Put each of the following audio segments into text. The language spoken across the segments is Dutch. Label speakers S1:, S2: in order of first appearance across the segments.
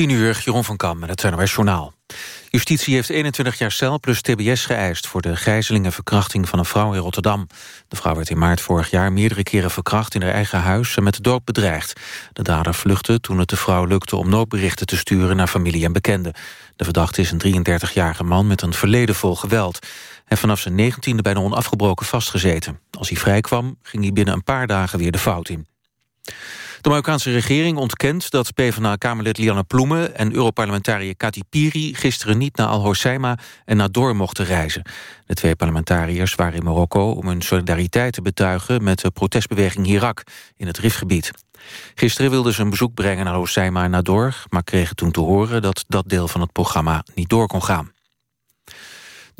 S1: 10 uur, Jeroen van Kam met het NOS Journaal. Justitie heeft 21 jaar cel plus tbs geëist... voor de gijzeling en verkrachting van een vrouw in Rotterdam. De vrouw werd in maart vorig jaar meerdere keren verkracht... in haar eigen huis en met de dood bedreigd. De dader vluchtte toen het de vrouw lukte om noodberichten te sturen... naar familie en bekenden. De verdachte is een 33-jarige man met een verleden vol geweld. Hij vanaf zijn negentiende bijna onafgebroken vastgezeten. Als hij vrijkwam, ging hij binnen een paar dagen weer de fout in. De Marokkaanse regering ontkent dat PvdA-kamerlid Lianne Ploemen... en Europarlementariër Kati Piri gisteren niet naar Al-Hoceima en naar mochten reizen. De twee parlementariërs waren in Marokko om hun solidariteit te betuigen... met de protestbeweging Hirak in het Rifgebied. Gisteren wilden ze een bezoek brengen naar Hoceima en Nador... maar kregen toen te horen dat dat deel van het programma niet door kon gaan.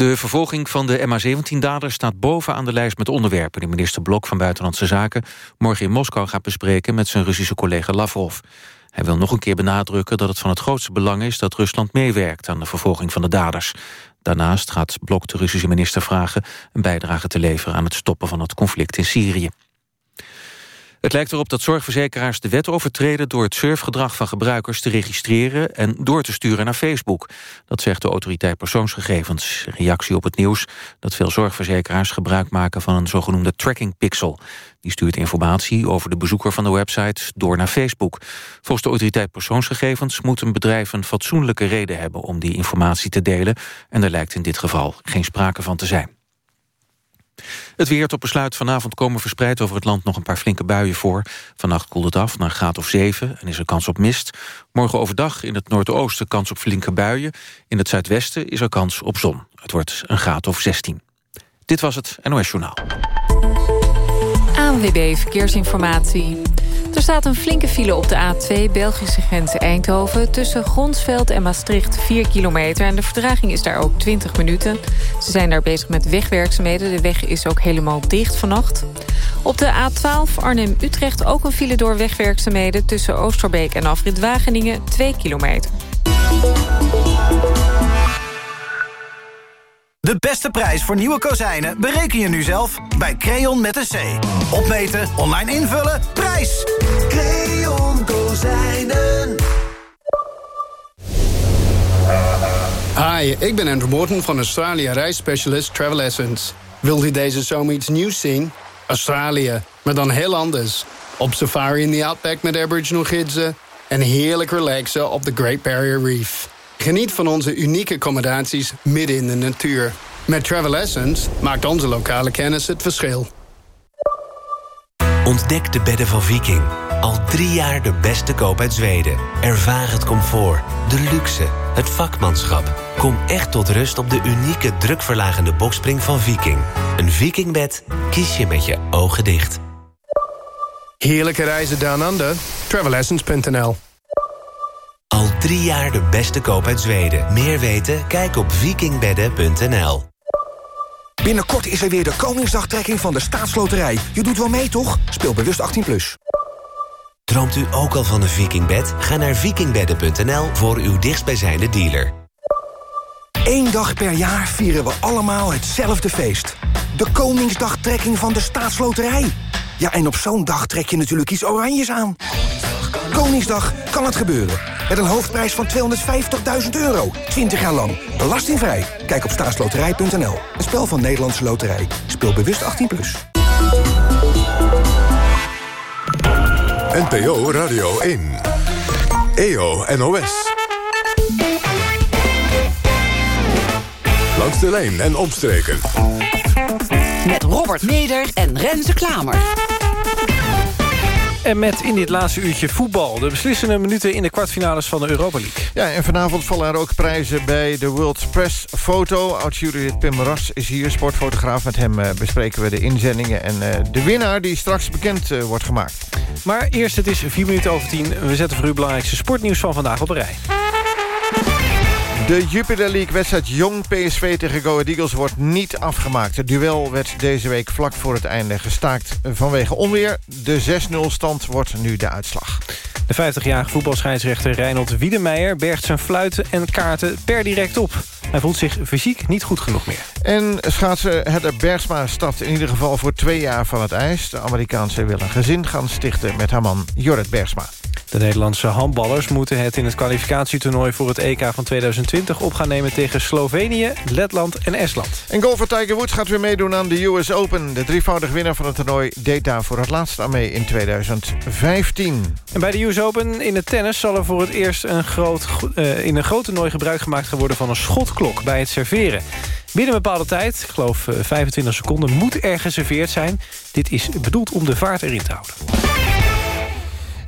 S1: De vervolging van de MH17-dader staat bovenaan de lijst met onderwerpen... die minister Blok van Buitenlandse Zaken morgen in Moskou gaat bespreken... met zijn Russische collega Lavrov. Hij wil nog een keer benadrukken dat het van het grootste belang is... dat Rusland meewerkt aan de vervolging van de daders. Daarnaast gaat Blok de Russische minister vragen... een bijdrage te leveren aan het stoppen van het conflict in Syrië. Het lijkt erop dat zorgverzekeraars de wet overtreden... door het surfgedrag van gebruikers te registreren... en door te sturen naar Facebook. Dat zegt de autoriteit persoonsgegevens. Reactie op het nieuws dat veel zorgverzekeraars gebruik maken... van een zogenoemde tracking pixel. Die stuurt informatie over de bezoeker van de website door naar Facebook. Volgens de autoriteit persoonsgegevens moet een bedrijf een fatsoenlijke reden hebben... om die informatie te delen. En er lijkt in dit geval geen sprake van te zijn. Het weer tot besluit vanavond komen verspreid over het land nog een paar flinke buien voor. Vannacht koelt het af naar een graad of 7 en is er kans op mist. Morgen overdag in het noordoosten kans op flinke buien. In het zuidwesten is er kans op zon. Het wordt een graad of 16. Dit was het NOS Journaal.
S2: ANWB Verkeersinformatie. Er staat een flinke file op de A2 Belgische grens Eindhoven... tussen Gronsveld en Maastricht 4 kilometer. En de verdraging is daar ook 20 minuten. Ze zijn daar bezig met wegwerkzaamheden. De weg is ook helemaal dicht vannacht. Op de A12 Arnhem-Utrecht ook een file door wegwerkzaamheden... tussen Oosterbeek en Afrit Wageningen 2 kilometer.
S3: De beste prijs voor nieuwe kozijnen bereken je nu zelf bij Creon met een C. Opmeten, online invullen, prijs! Creon Kozijnen.
S4: Hi, ik ben Andrew Morton van Australië reisspecialist Travel Essence. Wilt u deze zomer iets nieuws zien? Australië, maar dan heel anders. Op safari in the Outback met Aboriginal gidsen... en heerlijk relaxen op de Great Barrier Reef. Geniet van onze unieke accommodaties midden in de natuur. Met Travel Essence maakt onze lokale kennis het verschil.
S5: Ontdek de bedden van Viking. Al drie jaar de beste koop uit Zweden. Ervaar het comfort, de luxe, het vakmanschap. Kom echt tot rust op de unieke drukverlagende bokspring van Viking. Een Vikingbed kies je met je ogen dicht.
S4: Heerlijke reizen down under. Travelessence.nl
S5: Al drie jaar de beste koop uit Zweden. Meer weten? Kijk op vikingbedden.nl.
S6: Binnenkort is er weer de Koningsdagtrekking van de Staatsloterij. Je doet wel mee, toch? Speel bewust 18+. Plus.
S5: Droomt u ook al van een vikingbed? Ga naar vikingbedden.nl voor uw dichtstbijzijnde dealer.
S6: Eén dag per jaar vieren we allemaal hetzelfde feest. De Koningsdagtrekking van de Staatsloterij. Ja, en op zo'n dag trek je natuurlijk iets oranjes aan. Koningsdag kan het gebeuren. Met een hoofdprijs van 250.000 euro. 20 jaar lang. Belastingvrij. Kijk op staatsloterij.nl. Een spel van Nederlandse Loterij. Speel bewust 18+. Plus.
S7: NPO Radio 1. EO NOS. Langs de lijn en omstreken.
S8: Met Robert Meder en Renze Klamer.
S9: En met in dit laatste uurtje voetbal. De beslissende minuten in de kwartfinales van de Europa League.
S10: Ja, en vanavond vallen er ook prijzen bij de World Press Foto. Oud-jurylid Pim Ras is hier, sportfotograaf. Met hem uh, bespreken we de inzendingen en uh, de winnaar... die straks bekend uh, wordt gemaakt.
S9: Maar eerst, het is vier minuten over tien. We zetten voor u belangrijkste sportnieuws van vandaag op een rij.
S10: De Jupiler League-wedstrijd Jong PSV tegen Go Ahead Eagles wordt niet afgemaakt. Het duel werd deze week vlak voor het einde gestaakt vanwege onweer. De 6-0 stand wordt nu de uitslag.
S9: De 50-jarige voetbalscheidsrechter Reinhold Wiedemeijer... bergt zijn fluiten en kaarten per direct op. Hij voelt zich fysiek niet goed genoeg meer.
S10: En schaatsen Hedder Bergsma stapt in ieder geval voor twee jaar van het ijs. De Amerikaanse wil een gezin gaan stichten met haar man Jorrit Bergsma.
S9: De Nederlandse handballers moeten het in het kwalificatietoernooi... voor het EK van 2020 op gaan nemen tegen Slovenië, Letland en Estland.
S10: En golfer Tiger Woods gaat weer meedoen aan de US Open. De drievoudig winnaar van het toernooi deed daar voor het laatst aan mee in 2015.
S9: En bij de US Open in het tennis zal er voor het eerst een groot, uh, in een groot toernooi gebruik gemaakt gaan worden van een schotklok bij het serveren. Binnen een bepaalde tijd, ik geloof 25 eh, seconden, moet er geserveerd zijn. Dit is bedoeld om de vaart erin te houden.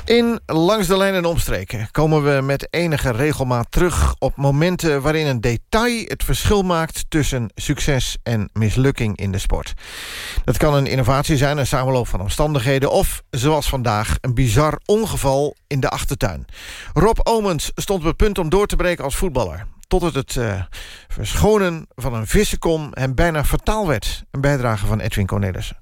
S10: In Langs de Lijn en Omstreken komen we met enige regelmaat terug... op momenten waarin een detail het verschil maakt... tussen succes en mislukking in de sport. Dat kan een innovatie zijn, een samenloop van omstandigheden... of, zoals vandaag, een bizar ongeval in de achtertuin. Rob Omens stond op het punt om door te breken als voetballer tot het het uh, verschonen van een vissenkom hem bijna fataal werd. Een bijdrage van Edwin Cornelissen.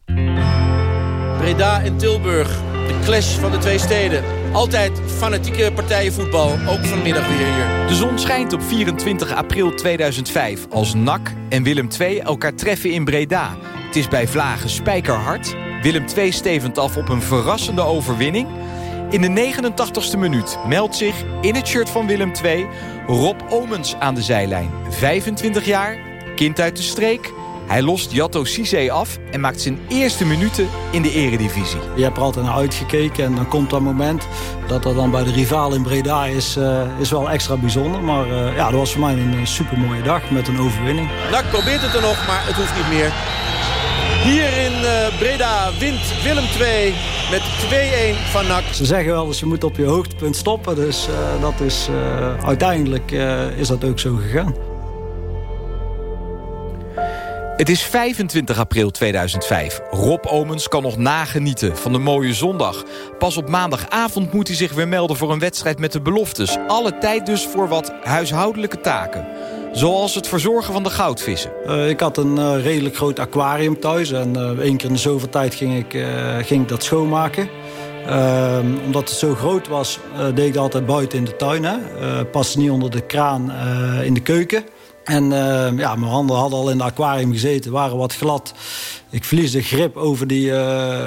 S11: Breda en Tilburg, de clash van de twee steden. Altijd fanatieke partijen voetbal, ook vanmiddag weer hier.
S12: De zon schijnt op 24 april 2005 als NAC en Willem II elkaar treffen in Breda. Het is bij Vlagen spijkerhard. Willem II stevend af op een verrassende overwinning... In de 89ste minuut meldt zich in het shirt van Willem II... Rob Omens aan de zijlijn. 25 jaar, kind uit de streek. Hij lost Jatto Cisse af en maakt zijn eerste minuten in de eredivisie.
S13: Je hebt er altijd naar uitgekeken en dan komt dat moment... dat dat dan bij de rivaal in Breda is, uh, is wel extra bijzonder. Maar uh, ja, dat was voor mij een supermooie dag met een overwinning.
S11: NAC probeert het er nog, maar het hoeft niet meer. Hier in uh, Breda wint Willem 2 met 2-1 van NAC.
S13: Ze zeggen wel dat je moet op je hoogtepunt stoppen. Dus uh, dat is, uh, uiteindelijk is dat ook zo gegaan.
S12: Het is 25 april 2005. Rob Omens kan nog nagenieten van de mooie zondag. Pas op maandagavond moet hij zich weer melden voor een wedstrijd met de beloftes. Alle tijd dus voor wat huishoudelijke taken. Zoals het verzorgen van de goudvissen.
S13: Uh, ik had een uh, redelijk groot aquarium thuis. En uh, één keer in de zoveel tijd ging ik, ging ik dat schoonmaken. Omdat het zo groot was, deed ik dat altijd buiten in de tuin. Hè. paste niet onder de kraan in de keuken. En ehm, ja, mijn handen hadden al in het aquarium gezeten, waren wat glad. Ik verlies de grip over die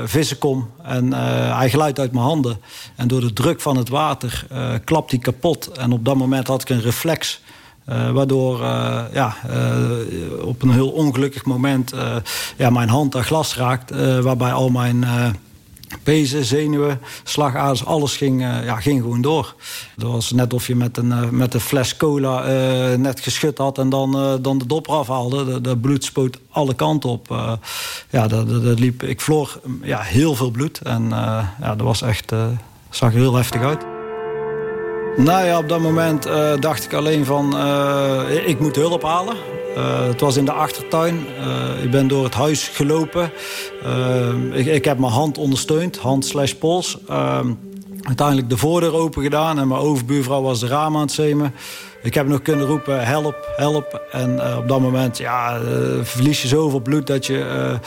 S13: vissenkom en hij glijdt uit mijn handen. En door de druk van het water klapt hij kapot. En op dat moment had ik een reflex uh, waardoor uh, ja, uh, op een heel ongelukkig moment ja, mijn hand daar glas raakt. waarbij al mijn pezen, zenuwen, slagaders, alles ging, ja, ging gewoon door. Het was net of je met een, met een fles cola net geschud had... en dan, dan de dop afhaalde. De, de bloed spoot alle kanten op. ja, dat, dat, dat, liep, ik vloor ja, heel veel bloed. En ja, dat was echt, zag er heel heftig uit. Nou ja, op dat moment uh, dacht ik alleen van, uh, ik moet hulp halen. Uh, het was in de achtertuin. ik ben door het huis gelopen. Ik, ik, heb mijn hand ondersteund, hand slash pols. uiteindelijk de voordeur open gedaan en mijn overbuurvrouw was de raam aan het zemen. Ik heb nog kunnen roepen, help, help. En op dat moment ja, verlies je zoveel bloed dat je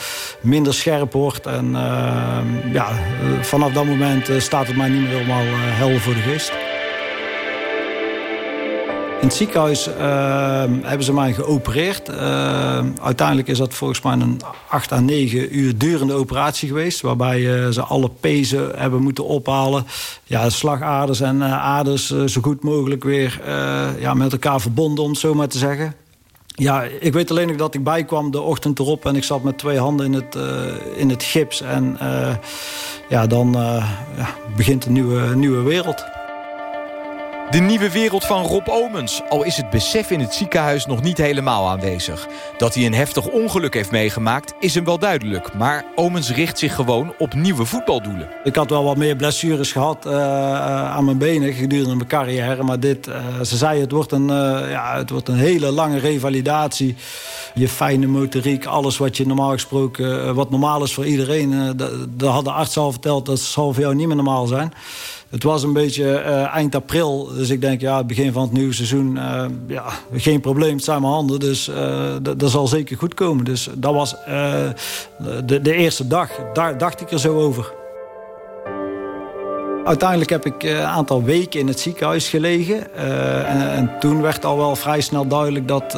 S13: minder scherp wordt. En ja, vanaf dat moment staat het mij niet meer helemaal helder voor de geest. In het ziekenhuis uh, hebben ze mij geopereerd. Uh, uiteindelijk is dat volgens mij een 8 à 9 uur durende operatie geweest. Waarbij uh, ze alle pezen hebben moeten ophalen. Ja, slagaders en aders zo goed mogelijk weer ja, met elkaar verbonden, om het zo maar te zeggen. Ja, ik weet alleen nog dat ik bijkwam de ochtend erop... en ik zat met twee handen in het, in het gips. En ja, dan ja, begint een nieuwe, nieuwe wereld.
S12: De nieuwe wereld van Rob Omens. Al is het besef in het ziekenhuis nog niet helemaal aanwezig. Dat hij een heftig ongeluk heeft meegemaakt is hem wel duidelijk. Maar Omens richt zich gewoon op nieuwe voetbaldoelen.
S13: Ik had wel wat meer blessures gehad uh, aan mijn benen gedurende mijn carrière. Maar dit, uh, ze zei het wordt, een, ja, het wordt een hele lange revalidatie. Je fijne motoriek, alles wat je normaal gesproken... wat normaal is voor iedereen. dat had de arts al verteld, dat zal voor jou niet meer normaal zijn. Het was een beetje uh, eind april. Dus ik denk, ja, het begin van het nieuwe seizoen... Uh, ja, geen probleem, het zijn mijn handen. Dus uh, dat zal zeker goed komen. Dus dat was de, de eerste dag. Daar dacht ik er zo over. Uiteindelijk heb ik een aantal weken in het ziekenhuis gelegen. En, en, toen werd al wel vrij snel duidelijk dat,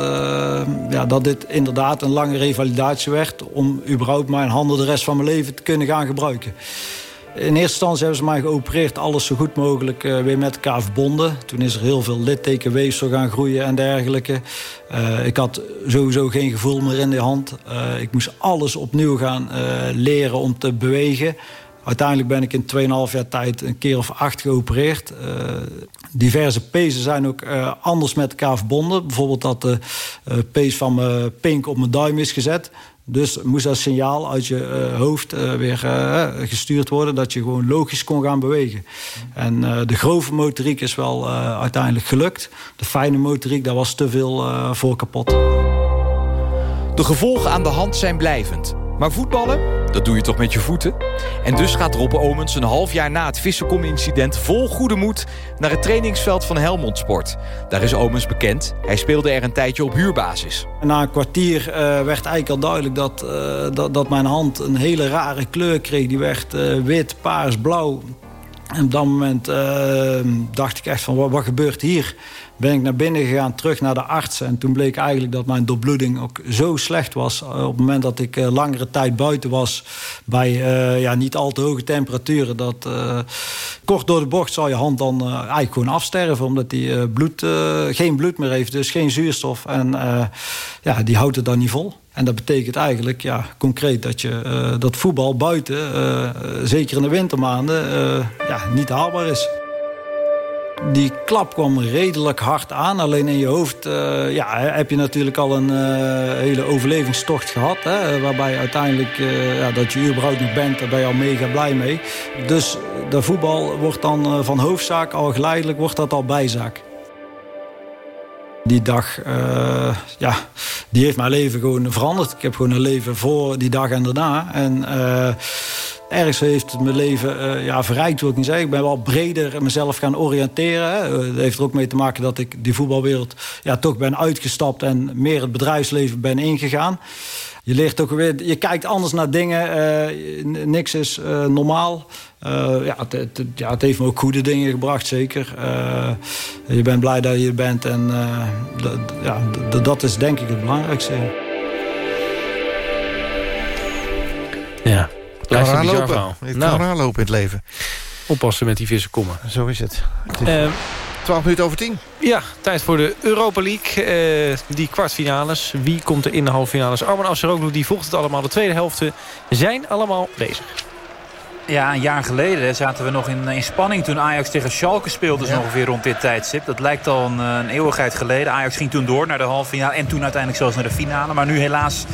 S13: ja, dat dit inderdaad een lange revalidatie werd... om überhaupt mijn handen de rest van mijn leven te kunnen gaan gebruiken. In eerste instantie hebben ze mij geopereerd, alles zo goed mogelijk uh, weer met elkaar verbonden. Toen is er heel veel littekenweefsel gaan groeien en dergelijke. Uh, ik had sowieso geen gevoel meer in de hand. Uh, ik moest alles opnieuw gaan leren om te bewegen. Uiteindelijk ben ik in 2,5 jaar tijd een keer of acht geopereerd. Diverse pezen zijn ook anders met elkaar verbonden. Bijvoorbeeld dat de pees van mijn pink op mijn duim is gezet. Dus moest dat signaal uit je hoofd weer gestuurd worden... dat je gewoon logisch kon gaan bewegen. En de grove motoriek is wel uiteindelijk gelukt. De fijne motoriek, daar was te veel voor kapot.
S12: De gevolgen aan de hand zijn blijvend. Maar voetballen, dat doe je toch met je voeten? En dus gaat Rob Omens een half jaar na het Vissenkom-incident... vol goede moed naar het trainingsveld van Helmond Sport. Daar is Omens bekend. Hij speelde er een tijdje op huurbasis.
S13: Na een kwartier uh, werd eigenlijk al duidelijk dat, uh, dat, dat, mijn hand een hele rare kleur kreeg. Die werd uh, wit, paars, blauw. En op dat moment dacht ik echt van, wat, wat gebeurt hier? Ben ik naar binnen gegaan, terug naar de arts. En toen bleek eigenlijk dat mijn doorbloeding ook zo slecht was... op het moment dat ik uh, langere tijd buiten was... bij uh, ja, niet al te hoge temperaturen... dat kort door de bocht zou je hand dan eigenlijk gewoon afsterven... omdat die bloed, geen bloed meer heeft, dus geen zuurstof. En ja, die houdt het dan niet vol. En dat betekent eigenlijk ja, concreet dat, je, dat voetbal buiten... zeker in de wintermaanden, ja, niet haalbaar is. Die klap kwam redelijk hard aan. Alleen in je hoofd uh, ja, heb je natuurlijk al een uh, hele overlevingstocht gehad. Hè, waarbij uiteindelijk uh, ja, dat je überhaupt nog bent, daar ben je al mega blij mee. Dus de voetbal wordt dan van hoofdzaak al geleidelijk wordt dat al bijzaak. Die dag, ja, die heeft mijn leven gewoon veranderd. Ik heb gewoon een leven voor die dag en daarna. En Ergens heeft het mijn leven uh, ja, verrijkt, wil ik niet zeggen. Ik ben wel breder mezelf gaan oriënteren. Hè. Dat heeft er ook mee te maken dat ik die voetbalwereld ja, toch ben uitgestapt... en meer het bedrijfsleven ben ingegaan. Je leert ook weer, je kijkt anders naar dingen. Uh, niks is normaal. Ja, het, ja, het, heeft me ook goede dingen gebracht, zeker. je bent blij dat je bent en ja, dat is denk ik het belangrijkste.
S9: Ja.
S10: Kan raar lopen. Nou. kan lopen in het leven.
S9: Oppassen met die vissen kommen.
S10: Zo is het. het is uh, 12 minuten over 10.
S9: Ja, tijd voor de Europa League. Uh, die kwartfinales. Wie komt er in de halve finales? Arman Asseroglu, die volgt het allemaal. De tweede helft zijn allemaal bezig.
S14: Ja, een jaar geleden zaten we nog in, in spanning toen Ajax tegen Schalke speelde. Dus ongeveer rond dit tijdstip. Dat lijkt al een, een, eeuwigheid geleden. Ajax ging toen door naar de halve finale en toen uiteindelijk zelfs naar de finale. Maar nu helaas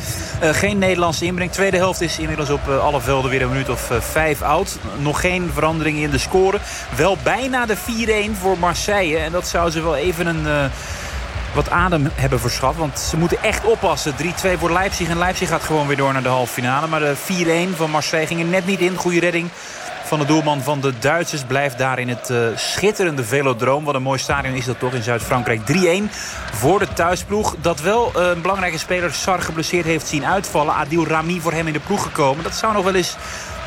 S14: uh, geen Nederlandse inbreng. Tweede helft is inmiddels op uh, alle velden weer een minuut of uh, vijf oud. Nog geen verandering in de score. Wel bijna de 4-1 voor Marseille. En dat zou ze wel even een wat adem hebben verschaft. Want ze moeten echt oppassen. 3-2 voor Leipzig. En Leipzig gaat gewoon weer door naar de halve finale. Maar de 4-1 van Marseille ging er net niet in. Goede redding van de doelman van de Duitsers. Blijft daar in het uh, schitterende Velodroom. Wat een mooi stadion is dat toch in Zuid-Frankrijk. 3-1 voor de thuisploeg. Dat wel uh, een belangrijke speler Sar geblesseerd heeft zien uitvallen. Adil Rami voor hem in de ploeg gekomen. Dat zou nog wel eens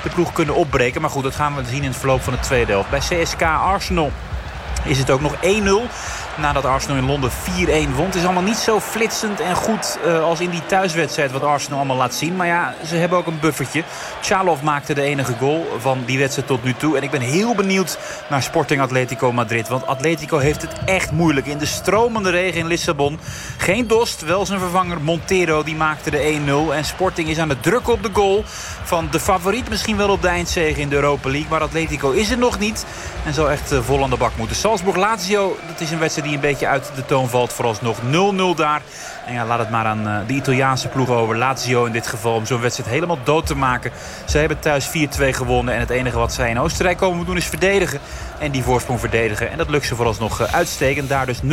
S14: de ploeg kunnen opbreken. Maar goed, dat gaan we zien in het verloop van de tweede helft. Bij CSK Arsenal is het ook nog 1-0 nadat Arsenal in Londen 4-1 won. Het is allemaal niet zo flitsend en goed uh, als in die thuiswedstrijd wat Arsenal allemaal laat zien. Maar ja, ze hebben ook een buffertje. Chalov maakte de enige goal van die wedstrijd tot nu toe. En ik ben heel benieuwd naar Sporting Atletico Madrid. Want Atletico heeft het echt moeilijk. In de stromende regen in Lissabon. Geen Dost, wel zijn vervanger Montero. Die maakte de 1-0. En Sporting is aan het drukken op de goal van de favoriet. Misschien wel op de eindzege in de Europa League. Maar Atletico is het nog niet. En zal echt uh, vol aan de bak moeten. Salzburg-Lazio, dat is een wedstrijd die een beetje uit de toon valt. Vooralsnog 0-0 daar. En ja, laat het maar aan uh, de Italiaanse ploeg over. Lazio in dit geval. Om zo'n wedstrijd helemaal dood te maken. Ze hebben thuis 4-2 gewonnen. En het enige wat zij in Oostenrijk komen doen is verdedigen. En die voorsprong verdedigen. En dat lukt ze vooralsnog uh, uitstekend. Daar dus 0-0.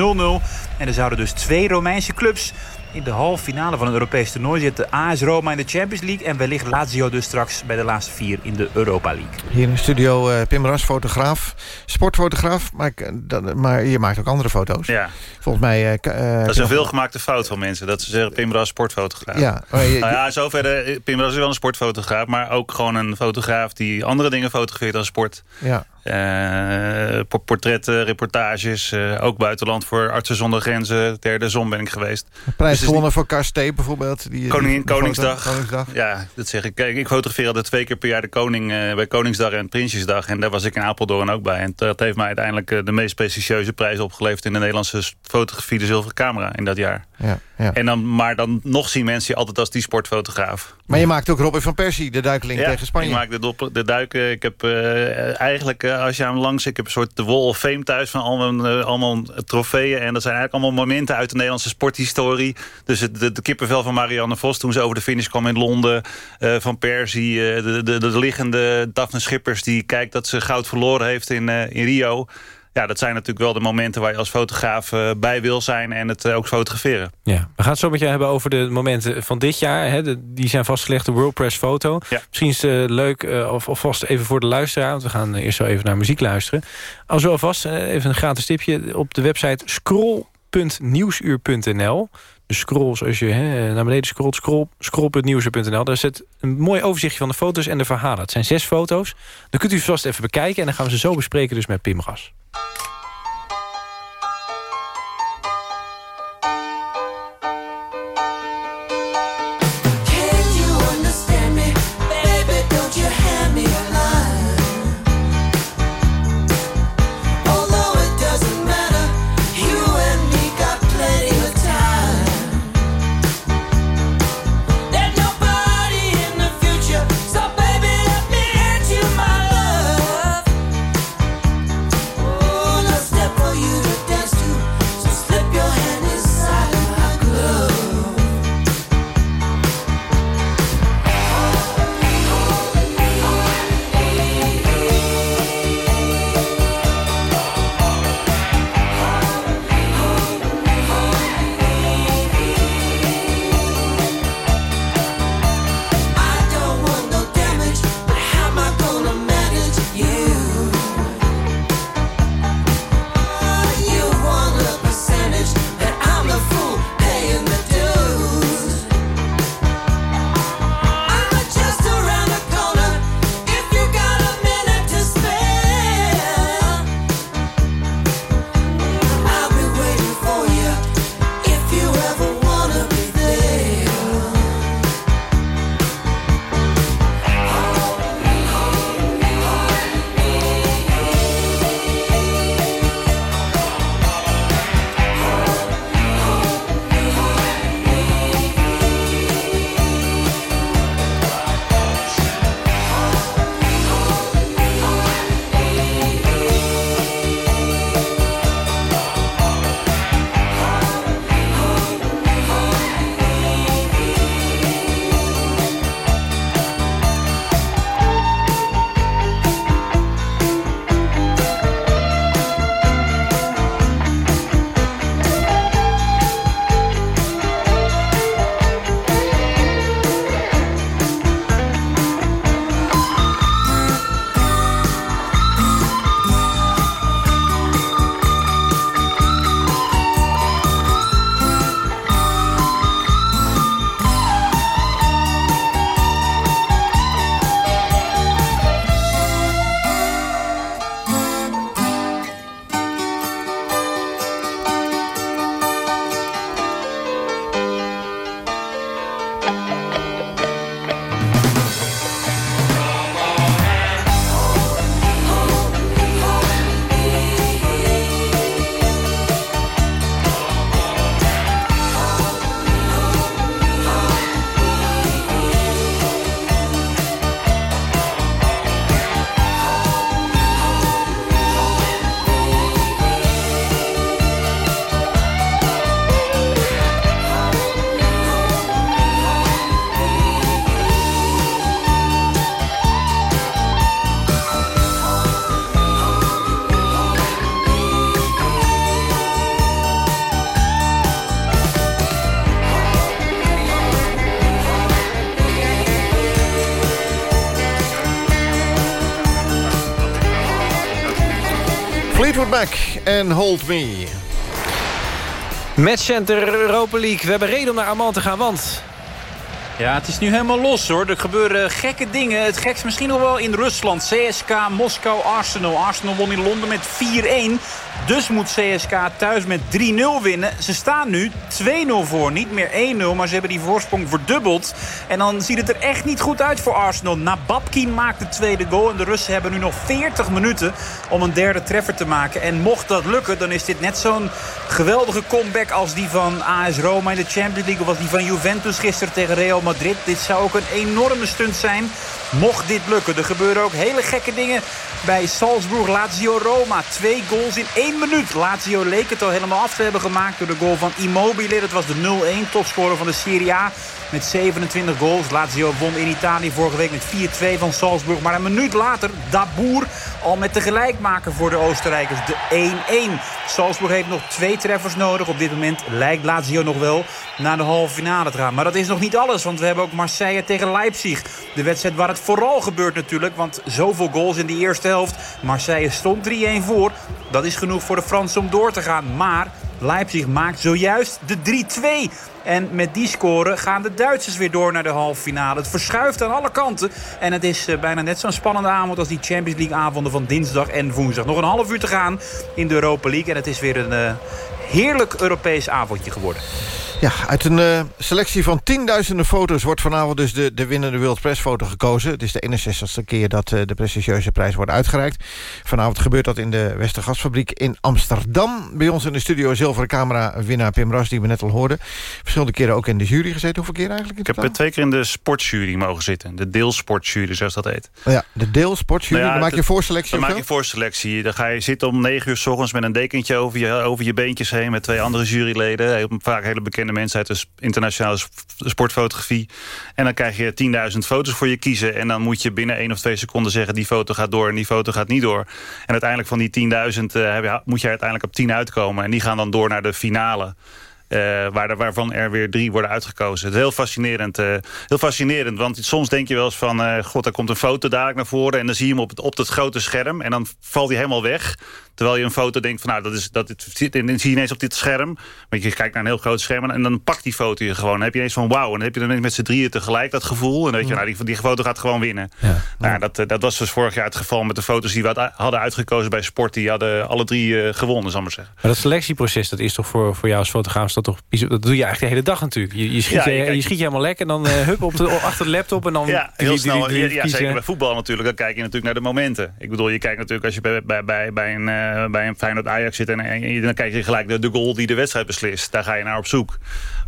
S14: En er zouden dus twee Romeinse clubs in de halve finale van het Europese toernooi zit de AS Roma in de Champions League. En wellicht Lazio dus straks bij de laatste vier in de Europa League.
S10: Hier in de studio uh, Pim Ras, fotograaf. Sportfotograaf, maar, dat, maar je maakt ook andere foto's.
S15: Ja.
S10: Volgens mij...
S15: Uh, dat is een veelgemaakte fout van mensen. Dat ze zeggen Pim Ras, sportfotograaf. Ja, je, nou ja, zover. Pim Ras is wel een sportfotograaf. Maar ook gewoon een fotograaf die andere dingen fotografeert dan sport.
S10: Ja.
S15: Uh, portretten, reportages. Uh, ook buitenland voor Artsen zonder Grenzen. Derde zon ben ik geweest.
S10: Prijs dus gewonnen voor Karstee bijvoorbeeld.
S15: Die, Koningin, die Koningsdag. Koningsdag. Ja, dat zeg ik. Kijk, ik fotografeer altijd twee keer per jaar de koning bij Koningsdag en Prinsjesdag. En daar was ik in Apeldoorn ook bij. En dat heeft mij uiteindelijk de meest prestigieuze prijs opgeleverd... in de Nederlandse fotografie, de zilveren camera in dat jaar. Ja, ja. En dan, maar dan nog zien mensen je altijd als die sportfotograaf.
S10: Maar je maakt ook Robin van Persie, de duikeling tegen Spanje.
S15: ik maak de, de duiken. Ik heb eigenlijk als je aan langs... Ik heb een soort de Wall of Fame thuis van allemaal, uh, allemaal trofeeën. En dat zijn eigenlijk allemaal momenten uit de Nederlandse sporthistorie. Dus het, de, de kippenvel van Marianne Vos toen ze over de finish kwam in Londen. Van Persie, de, de, de, liggende Daphne Schippers... die kijkt dat ze goud verloren heeft in, in Rio ja, dat zijn natuurlijk wel de momenten waar je als fotograaf uh, bij wil zijn... en het uh, ook fotograferen.
S16: Ja, we gaan het zo met je hebben over de momenten van dit jaar. Hè, de, die zijn vastgelegd, de World Press Foto. Ja. Misschien is het uh, leuk, of, of vast even voor de luisteraar... want we gaan eerst zo even naar muziek luisteren. Als we alvast, even een gratis tipje... op de website scroll.nieuwsuur.nl... Dus scroll, als je hè, naar beneden scrolt, scroll. Daar zit een mooi overzichtje van de foto's en de verhalen. Het zijn zes foto's. Dan kunt u vast even bekijken en dan gaan we ze zo bespreken dus met Pim Gas.
S10: en Hold Me.
S16: Matchcenter Europa League. We hebben reden om naar Armand te gaan, want...
S14: Ja, het is nu helemaal los hoor. Er gebeuren gekke dingen. Het gekst misschien nog wel in Rusland. CSK, Moskou, Arsenal. Arsenal won in Londen met 4-1. Dus moet CSK thuis met 3-0 winnen. Ze staan nu 2-0 voor. Niet meer 1-0, maar ze hebben die voorsprong verdubbeld. En dan ziet het er echt niet goed uit voor Arsenal. Nababkin maakt de tweede goal. En de Russen hebben nu nog 40 minuten om een derde treffer te maken. En mocht dat lukken, dan is dit net zo'n geweldige comeback als die van AS Roma in de Champions League. Of als die van Juventus gisteren tegen Real Madrid. Dit zou ook een enorme stunt zijn. Mocht dit lukken. Er gebeuren ook hele gekke dingen bij Salzburg. Lazio Roma. Twee goals in één minuut. Lazio leek het al helemaal af te hebben gemaakt door de goal van Immobile. Dat was de 0-1 topscorer van de Serie A. Met 27 goals. Lazio won in Italië vorige week met 4-2 van Salzburg. Maar een minuut later, Daboer al met de gelijkmaker voor de Oostenrijkers. De 1-1. Salzburg heeft nog twee treffers nodig. Op dit moment lijkt Lazio nog wel naar de halve finale te gaan. Maar dat is nog niet alles, want we hebben ook Marseille tegen Leipzig. De wedstrijd waar het vooral gebeurt natuurlijk. Want zoveel goals in de eerste helft. Marseille stond 3-1 voor. Dat is genoeg voor de Fransen om door te gaan. Maar Leipzig maakt zojuist de 3-2. En met die score gaan de Duitsers weer door naar de halve finale. Het verschuift aan alle kanten. En het is eh, bijna net zo'n spannende avond als die Champions League avonden van dinsdag en woensdag. Nog een half uur te gaan in de Europa League. En het is weer een uh, heerlijk Europees avondje geworden.
S10: Ja, uit een uh, selectie van tienduizenden foto's... wordt vanavond dus de, de winnende World Press foto gekozen. Het is de 61ste keer dat de prestigieuze prijs wordt uitgereikt. Vanavond gebeurt dat in de Westergasfabriek in Amsterdam. Bij ons in de studio zilveren camera winnaar Pim Ras... die we net al hoorden. Verschillende keren ook in de jury gezeten. Hoeveel keer eigenlijk?
S15: Ik heb twee keer in de sportjury mogen zitten. De deelsportjury, zoals dat heet.
S10: Oh ja, de deelsportjury. Nou ja, dan maak je voorselectie
S15: Dan maak je voorselectie. Dan ga je zitten om negen uur s ochtends... met een dekentje over je, over je beentjes heen... met twee andere juryleden. Vaak hele bekende mensen uit de internationale sportfotografie. En dan krijg je 10.000 foto's voor je kiezen. En dan moet je binnen één of twee seconden zeggen... die foto gaat door en die foto gaat niet door. En uiteindelijk van die 10.000 uh, moet je uiteindelijk op 10 uitkomen. En die gaan dan door naar de finale. Uh, waar, waarvan er weer drie worden uitgekozen. Het is heel fascinerend. Uh, heel fascinerend, want soms denk je wel eens van... Uh, god, daar komt een foto dadelijk naar voren... en dan zie je hem op het, op het grote scherm... en dan valt hij helemaal weg. Terwijl je een foto denkt van, nou, dat is, dat zit, dan zie je ineens op dit scherm. Want je kijkt naar een heel groot scherm en dan pakt die foto je gewoon. Dan heb je ineens van, wauw. En dan heb je dan met z'n drieën tegelijk dat gevoel. En dan weet je, nou, die, die foto gaat gewoon winnen. Ja. Nou, dat, dat was dus vorig jaar het geval met de foto's die we hadden uitgekozen bij sport. Die hadden alle drie uh, gewonnen, zal maar zeggen.
S9: Maar dat selectieproces, dat is toch voor, voor jou als fotograaf, dat, toch, dat doe je eigenlijk de hele dag natuurlijk. Je, je, schiet, ja, je, je, schiet je helemaal lek en dan uh, hup op de, achter de laptop en dan...
S15: Ja, heel snel. Ja, zeker bij voetbal natuurlijk. Dan kijk je natuurlijk naar de momenten. Ik bedoel, je kijkt natuurlijk als je bij, bij, bij, bij een, uh, bij een Feyenoord Ajax zit... En, en, dan kijk je gelijk de, de goal die de wedstrijd beslist. Daar ga je naar op zoek.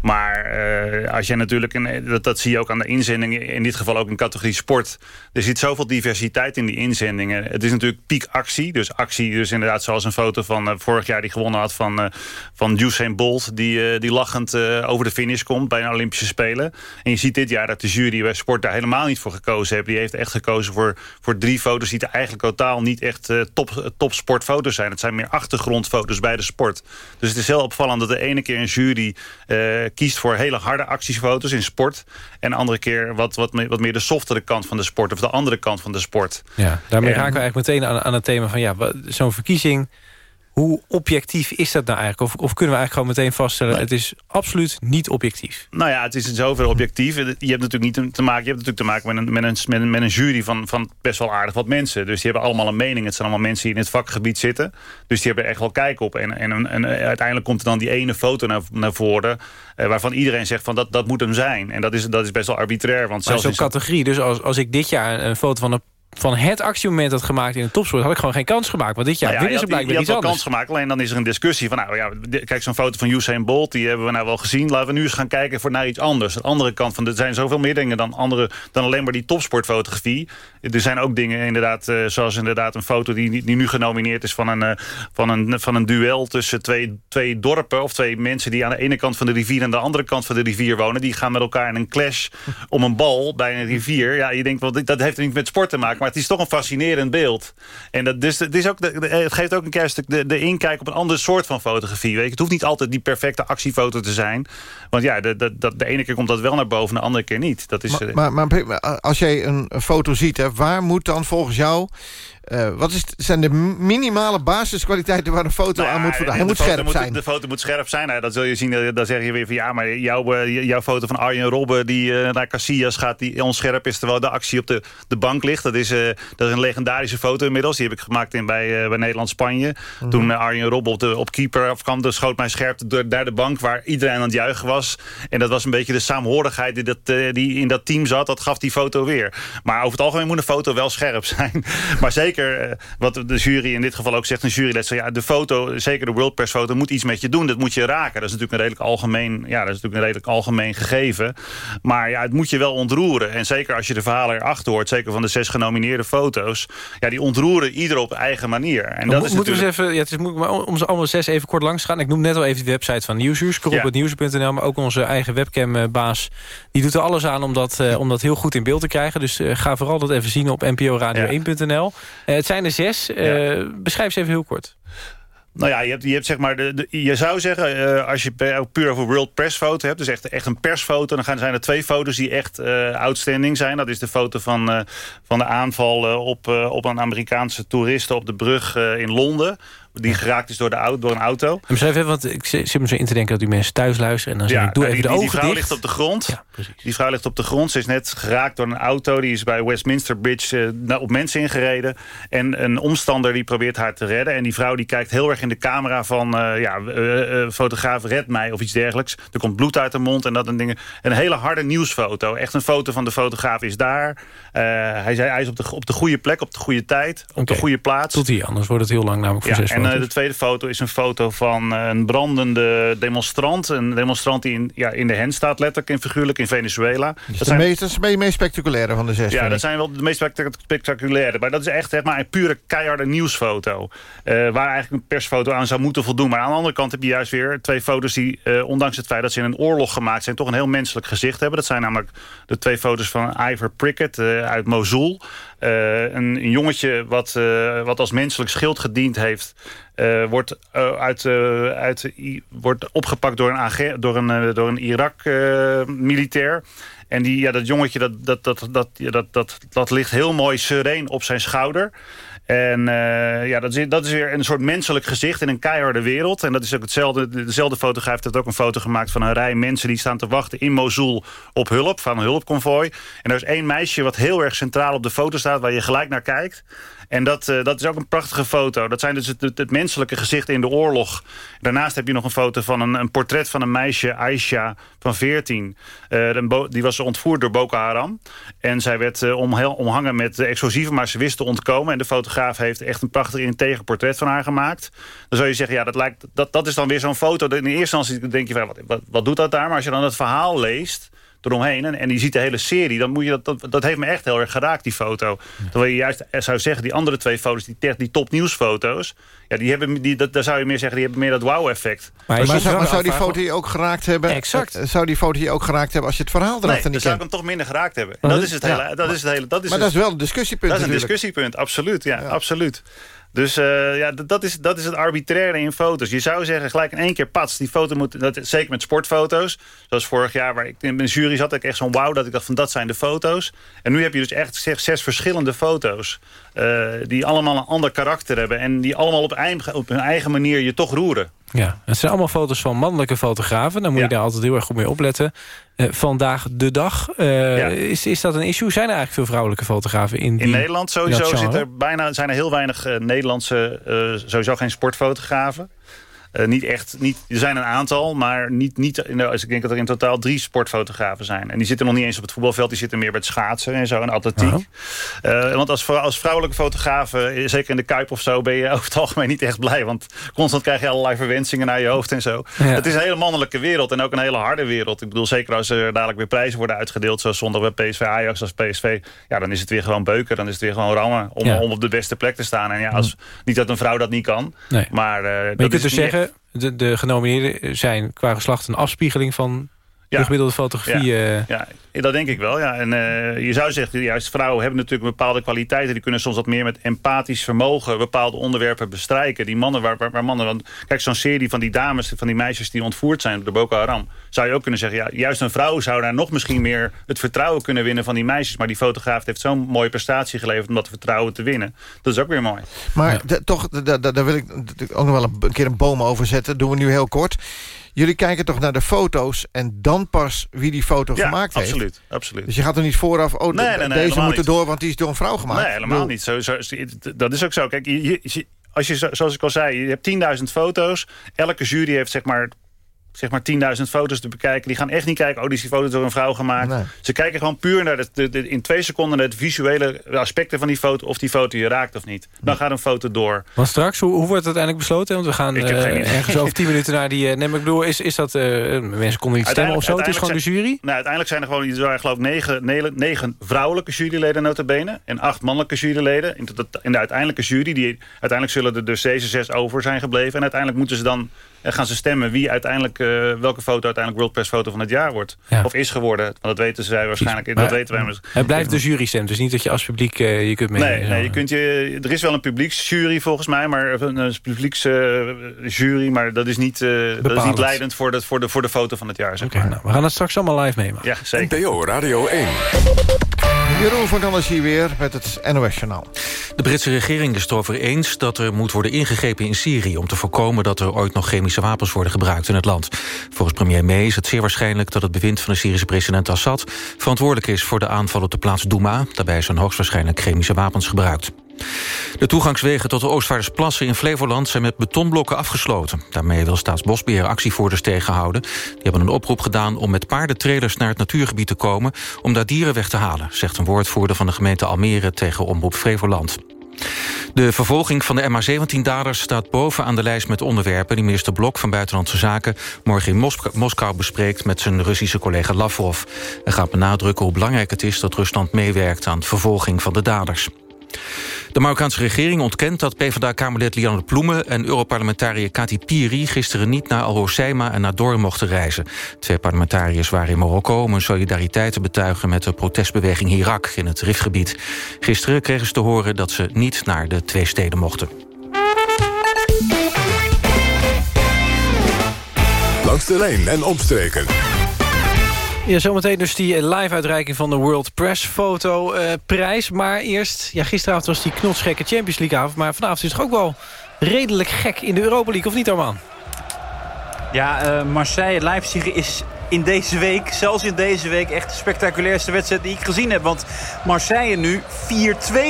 S15: Maar uh, als je natuurlijk, een, dat, dat zie je ook aan de inzendingen... in dit geval ook in categorie sport... er zit zoveel diversiteit in die inzendingen. Het is natuurlijk piekactie. Dus actie, dus inderdaad zoals een foto van uh, vorig jaar... die gewonnen had van, van Usain Bolt... die, die lachend over de finish komt bij een Olympische Spelen. En je ziet dit jaar dat de jury bij sport daar helemaal niet voor gekozen heeft. Die heeft echt gekozen voor, voor drie foto's... die eigenlijk totaal niet echt top, top zijn. Het zijn meer achtergrondfoto's bij de sport. Dus het is heel opvallend dat de ene keer een jury kiest voor hele harde actiesfoto's in sport. En de andere keer wat, wat, meer, wat meer de softere kant van de sport. Of de andere kant van de sport.
S9: Ja, daarmee raken we eigenlijk meteen aan, aan het thema van... ja, zo'n verkiezing hoe objectief is dat nou eigenlijk? Of, of kunnen we eigenlijk gewoon meteen vaststellen... Nee. het is absoluut niet objectief?
S15: Nou ja, het is in zoverre objectief. Je hebt natuurlijk niet te maken, je hebt natuurlijk te maken met, een, met, een, met, een, met een jury van, van best wel aardig wat mensen. Dus die hebben allemaal een mening. Het zijn allemaal mensen die in het vakgebied zitten. Dus die hebben echt wel kijk op. En, en, en uiteindelijk komt er dan die ene foto naar, naar voren... Uh, waarvan iedereen zegt van dat, dat moet hem zijn. En dat is, dat is best wel arbitrair. Want
S9: maar zo'n categorie, dus als, als ik dit jaar een foto van een van het actiemoment dat gemaakt in de topsport... had ik gewoon geen kans gemaakt. Want dit jaar nou ja, winnen ze blijkbaar iets anders.
S15: kans gemaakt, alleen dan is er een discussie van... nou ja, kijk, zo'n foto van Usain Bolt, die hebben we nou wel gezien. Laten we nu eens gaan kijken voor naar iets anders. De andere kant van, er zijn zoveel meer dingen dan, andere, dan alleen maar die topsportfotografie. Er zijn ook dingen inderdaad, uh, zoals inderdaad een foto die, die nu genomineerd is... van een, uh, van een, van een duel tussen twee, twee dorpen of twee mensen... die aan de ene kant van de rivier en aan de andere kant van de rivier wonen. Die gaan met elkaar in een clash om een bal bij een rivier. Ja, je denkt, wel, dat heeft niet met sport te maken... Maar het is toch een fascinerend beeld. En dat, dus, het, is ook, het geeft ook een keer de, de inkijk op een ander soort van fotografie. Weet je? Het hoeft niet altijd die perfecte actiefoto te zijn. Want ja, de, de, de, de ene keer komt dat wel naar boven, de andere keer niet. Dat is,
S10: maar, maar, maar als jij een, een foto ziet, hè, waar moet dan volgens jou... Eh, wat is, zijn de minimale basiskwaliteiten waar een foto
S15: Nou
S10: aan
S15: ja,
S10: moet voldoen? Hij moet scherp zijn.
S15: De foto moet scherp zijn. Nou, dat zul je zien. eh, Dan zeg je weer van ja, maar jouw, eh, jouw foto van Arjen Robben... die naar Casillas gaat, die onscherp is... terwijl de actie op de, de bank ligt. Dat is, dat is een legendarische foto inmiddels. Die heb ik gemaakt in, bij, bij Nederland-Spanje.
S10: Mhm.
S15: Toen Arjen Robben op, de, op keeper afkwam... dan schoot mij scherp door, naar de bank waar iedereen aan het juichen was. En dat was een beetje de saamhorigheid die, dat, die in dat team zat. Dat gaf die foto weer. Maar over het algemeen moet een foto wel scherp zijn. maar zeker, eh, wat de jury in dit geval ook zegt... een jurylid zegt, ja, de foto, zeker de World Press foto... moet iets met je doen, dat moet je raken. Dat is natuurlijk een redelijk algemeen, ja, dat is natuurlijk een redelijk algemeen gegeven. Maar ja, het moet je wel ontroeren. En zeker als je de verhalen erachter hoort... zeker van de zes genomineerde foto's... ja, die ontroeren ieder op eigen manier. En dat is
S9: Moeten we eens even, ja, het is moeilijk, maar om ze allemaal zes even kort langs te gaan. Ik noem net al even de website van Nieuwsuur, corruptnieuws.nl, maar ook onze eigen webcambaas. Die doet er alles aan om dat, eh, om dat heel goed in beeld te krijgen. Dus eh, ga vooral dat even zien op nporadio1.nl. Eh, het zijn er zes. Eh, Beschrijf ze even heel kort.
S15: Nou ja, je hebt, je hebt zeg maar, de, de- je zou zeggen, eh, als je puur over World Press foto hebt, dus echt, echt een persfoto, dan gaan, zijn er twee foto's die echt eh outstanding zijn. Dat is de foto van, eh, van de aanval eh, op, eh, op een Amerikaanse toeristen op de brug eh, in Londen. Die geraakt is door, de, door een auto.
S9: En beschrijf even, want ik zit me zo in te denken dat u mensen thuis luisteren. En dan zeg ik, doe
S15: nou,
S9: even
S15: die,
S9: de
S15: die,
S9: ogen
S15: die vrouw
S9: dicht.
S15: ligt op de grond. die vrouw ligt op de grond. Ze is net geraakt door een auto. Die is bij Westminster Bridge nou, op mensen ingereden. En een omstander die probeert haar te redden. En die vrouw die kijkt heel erg in de camera van... eh, ja, eh, fotograaf red mij of iets dergelijks. Er komt bloed uit de mond en dat en dingen. Een hele harde nieuwsfoto. Echt een foto van de fotograaf is daar. Eh, hij, zei, hij is op de, op de goede plek, op de goede tijd. Op de goede plaats.
S9: Tot hier, anders wordt het heel lang namelijk voor
S15: Ja,
S9: zes
S15: en eh,
S9: foto's.
S15: de tweede foto is een foto van eh, een brandende demonstrant. Een demonstrant die in, ja, in de hand staat, letterlijk en figuurlijk, in Venezuela.
S10: Dat is de meest, dat is de meest spectaculaire van de zes.
S15: ja, dat zijn wel de meest spectac- spectaculaire. Maar dat is echt zeg maar, een pure keiharde nieuwsfoto. eh, waar eigenlijk een persfoto aan zou moeten voldoen. Maar aan de andere kant heb je juist weer twee foto's die... eh, ondanks het feit dat ze in een oorlog gemaakt zijn... toch een heel menselijk gezicht hebben. Dat zijn namelijk de twee foto's van Ivor Prickett eh, uit Mosul. Eh, een, een jongetje wat, eh, wat als menselijk schild gediend heeft... eh, wordt, eh, uit, eh, uit, wordt opgepakt door een, door een, eh, door een Irak-militair. en die, ja, dat jongetje dat, dat, dat, dat, dat, dat, dat ligt heel mooi sereen op zijn schouder. En eh, ja, dat is, dat is weer een soort menselijk gezicht in een keiharde wereld. En dat is ook hetzelfde. Dezelfde fotograaf heeft ook een foto gemaakt van een rij mensen... die staan te wachten in Mosul op hulp, van een hulpconvooi. En er is één meisje wat heel erg centraal op de foto staat... waar je gelijk naar kijkt. En dat, eh, dat is ook een prachtige foto. Dat zijn dus het, menselijke gezicht in de oorlog. Daarnaast heb je nog een foto van een, een portret van een meisje, Aisha, van 14. Eh, die was ontvoerd door Boko Haram. En zij werd eh, omhangen met explosieven, maar ze wist te ontkomen. En de fotograaf heeft echt een prachtig integer portret van haar gemaakt. Dan zou je zeggen, ja, dat, lijkt, dat, dat is dan weer zo'n foto. In de eerste instantie denk je, van, wat, wat doet dat daar? Maar als je dan het verhaal leest eromheen en, en je ziet de hele serie... dan moet je dat, dat, dat heeft me echt heel erg geraakt, die foto. Terwijl je juist zou zeggen, die andere twee foto's... die, die topnieuwsfoto's... Ja, die hebben, die, dat, daar zou je meer zeggen, die hebben meer dat wow-effect.
S10: Maar, zou, maar zou die foto je ook geraakt hebben?
S15: Exact.
S10: eh, Zou die foto je ook geraakt hebben als je het verhaal
S15: Nee,
S10: erachter
S15: dan
S10: niet
S15: zou ik hem toch minder geraakt hebben. Dat is het
S10: ja.
S15: hele... Dat is het hele dat is
S10: Maar
S15: het-
S10: dat is wel een discussiepunt
S15: Dat is een
S10: natuurlijk.
S15: discussiepunt, absoluut. Ja, absoluut. Dus eh, ja, dat is, dat is het arbitraire in foto's. Je zou zeggen, gelijk in één keer pats, die foto moet... Dat, zeker met sportfoto's. Zoals vorig jaar, waar ik in mijn jury zat, ik echt zo'n wauw... dat ik dacht van, dat zijn de foto's. En nu heb je dus echt zeg, zes verschillende foto's... eh, die allemaal een ander karakter hebben... en die allemaal op, op hun eigen manier je toch roeren.
S9: Ja, het zijn allemaal foto's van mannelijke fotografen. Dan moet je daar altijd heel erg goed mee opletten. Eh, vandaag de dag. eh, is, is dat een issue? Zijn er eigenlijk veel vrouwelijke fotografen in die,
S15: In Nederland sowieso zit er bijna, zijn er heel weinig eh, Nederlandse, sowieso geen sportfotografen. Eh, niet echt, niet, er zijn een aantal, maar niet, niet dus ik denk dat er in totaal drie sportfotografen zijn. En die zitten nog niet eens op het voetbalveld, die zitten meer bij het schaatsen en zo, en atletiek. Eh, want als, als vrouwelijke fotograaf, eh, zeker in de Kuip of zo, ben je over het algemeen niet echt blij. Want constant krijg je allerlei verwensingen naar je hoofd en zo.
S9: Ja.
S15: Het is een hele mannelijke wereld en ook een hele harde wereld. Ik bedoel, zeker als er dadelijk weer prijzen worden uitgedeeld, zoals zondag bij PSV Ajax als PSV. Ja, dan is het weer gewoon beuken, dan is het weer gewoon rammen om,
S9: Ja.
S15: om op de beste plek te staan. En ja, als, niet dat een vrouw dat niet kan,
S9: Nee.
S15: maar,
S9: Maar je
S15: dat
S9: kunt
S15: is
S9: dus zeggen, de, de genomineerden zijn qua geslacht een afspiegeling van De gemiddelde fotografie...
S15: Ja,
S9: eh,
S15: ja, dat denk ik wel. Ja. En eh, je zou zeggen, juist vrouwen hebben natuurlijk bepaalde kwaliteiten. Die kunnen soms wat meer met empathisch vermogen bepaalde onderwerpen bestrijken. Die mannen, waar, waar, waar mannen... Want, kijk, zo'n serie van die dames, van die meisjes die ontvoerd zijn door de Boko Haram. Zou je ook kunnen zeggen, ja, juist een vrouw zou daar nog misschien meer het vertrouwen kunnen winnen van die meisjes. Maar die fotograaf heeft zo'n mooie prestatie geleverd om dat vertrouwen te winnen. Dat is ook weer mooi.
S10: Maar toch, da- da- daar wil ik ook nog wel een, een keer een boom over zetten. doen we nu heel kort. Jullie kijken toch naar de foto's en dan pas wie die foto
S15: Ja,
S10: gemaakt heeft?
S15: absoluut, absoluut.
S10: Dus je gaat er niet vooraf, oh,
S15: Nee, nee, nee,
S10: deze
S15: helemaal
S10: moet er
S15: niet.
S10: door, want die is door een vrouw gemaakt.
S15: Nee, helemaal niet. Zo, zo, dat is ook zo. Kijk, je, je- als je, zo- zoals ik al zei, je hebt 10.000 foto's. Elke jury heeft zeg maar, zeg maar 10.000 foto's te bekijken. Die gaan echt niet kijken, oh, die is die foto door een vrouw gemaakt.
S10: Nee.
S15: Ze kijken gewoon puur naar de, de, de- in twee seconden naar het visuele aspecten van die foto. Of die foto je raakt of niet. Dan gaat een foto door.
S9: Want straks, hoe, hoe wordt het uiteindelijk besloten? Want we gaan
S15: idee.
S9: ergens over tien minuten naar die... eh, nee, maar ik bedoel, is, is dat... eh, mensen konden niet stemmen of zo? Het is gewoon de jury?
S15: Nou, uiteindelijk zijn er gewoon, er waren geloof ik negen, negen, negen vrouwelijke juryleden notabene. En acht mannelijke juryleden. In de, in de uiteindelijke jury, die, uiteindelijk zullen er dus deze zes over zijn gebleven. En uiteindelijk moeten ze dan, eh, gaan ze stemmen wie uiteindelijk, eh, welke foto uiteindelijk World Press Foto van het jaar wordt.
S9: Ja.
S15: Of is geworden. Want dat weten zij waarschijnlijk.
S9: Maar
S15: dat weten wij. maar-
S9: Het blijft de jury stem, dus niet dat je als publiek eh, je kunt mee.
S15: Nee, nee je kunt je, er is wel een publieksjury volgens mij, maar een, publieksjury, maar dat is niet, eh, dat is niet leidend voor de, voor, de, voor de foto van het jaar. Zeg maar.
S9: Nou, we gaan het straks allemaal live meemaken.
S15: Ja, zeker.
S7: NPO Radio 1.
S10: Jeroen van Kan weer met het NOS Journaal.
S1: De Britse regering is het erover eens dat er moet worden ingegrepen in Syrië... om te voorkomen dat er ooit nog chemische wapens worden gebruikt in het land. Volgens premier May is het zeer waarschijnlijk dat het bewind van de Syrische president Assad... verantwoordelijk is voor de aanval op de plaats Douma. Daarbij zijn hoogstwaarschijnlijk chemische wapens gebruikt. De toegangswegen tot de Oostvaardersplassen in Flevoland zijn met betonblokken afgesloten. Daarmee wil Staatsbosbeheer actievoerders tegenhouden. Die hebben een oproep gedaan om met paardentrailers naar het natuurgebied te komen... om daar dieren weg te halen, zegt een woordvoerder van de gemeente Almere tegen Omroep Flevoland. De vervolging van de MH17-daders staat bovenaan de lijst met onderwerpen... die minister Blok van Buitenlandse Zaken morgen in Mos- Moskou bespreekt... met zijn Russische collega Lavrov. Hij gaat benadrukken hoe belangrijk het is dat Rusland meewerkt... aan de vervolging van de daders. De Marokkaanse regering ontkent dat PvdA-kamerlid Lianne Ploemen... en Europarlementariër Kati Piri gisteren niet naar Al Hoceima en naar Dor mochten reizen. Twee parlementariërs waren in Marokko om hun solidariteit te betuigen... met de protestbeweging Hirak in het Rifgebied. Gisteren kregen ze te horen dat ze niet naar de twee steden mochten.
S7: Langs de lijn en omstreken.
S9: Ja, zometeen dus die live-uitreiking van de World Press Foto eh, prijs. Maar eerst, ja, gisteravond was die knotsgekke Champions League avond. Maar vanavond is het ook wel redelijk gek in de Europa League, of niet, Arman?
S14: Ja, eh Marseille, Leipzig is in deze week, zelfs in deze week... echt de spectaculairste wedstrijd die ik gezien heb. Want Marseille nu 4-2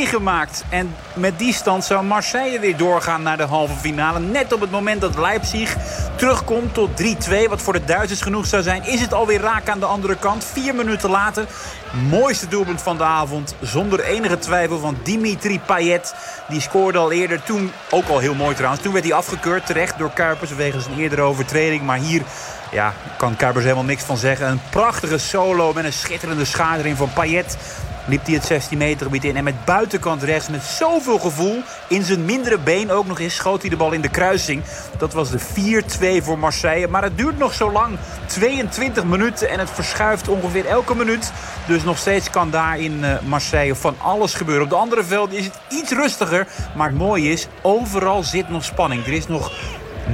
S14: gemaakt. En met die stand zou Marseille weer doorgaan naar de halve finale. Net op het moment dat Leipzig terugkomt tot 3-2... wat voor de Duitsers genoeg zou zijn... is het alweer raak aan de andere kant. Vier minuten later, mooiste doelpunt van de avond... zonder enige twijfel van Dimitri Payet. Die scoorde al eerder, toen ook al heel mooi trouwens. Toen werd hij afgekeurd, terecht door Kuipers... wegens een eerdere overtreding. Maar hier ja, kan Kuipers helemaal niks van zeggen. Een prachtige solo met een schitterende schadering van Payet. Liep hij het 16 meter gebied in. En met buitenkant rechts, met zoveel gevoel. In zijn mindere been ook nog eens schoot hij de bal in de kruising. Dat was de 4-2 voor Marseille. Maar het duurt nog zo lang. 22 minuten en het verschuift ongeveer elke minuut. Dus nog steeds kan daar in eh, Marseille van alles gebeuren. Op de andere velden is het iets rustiger. Maar het mooie is, overal zit nog spanning. Er is nog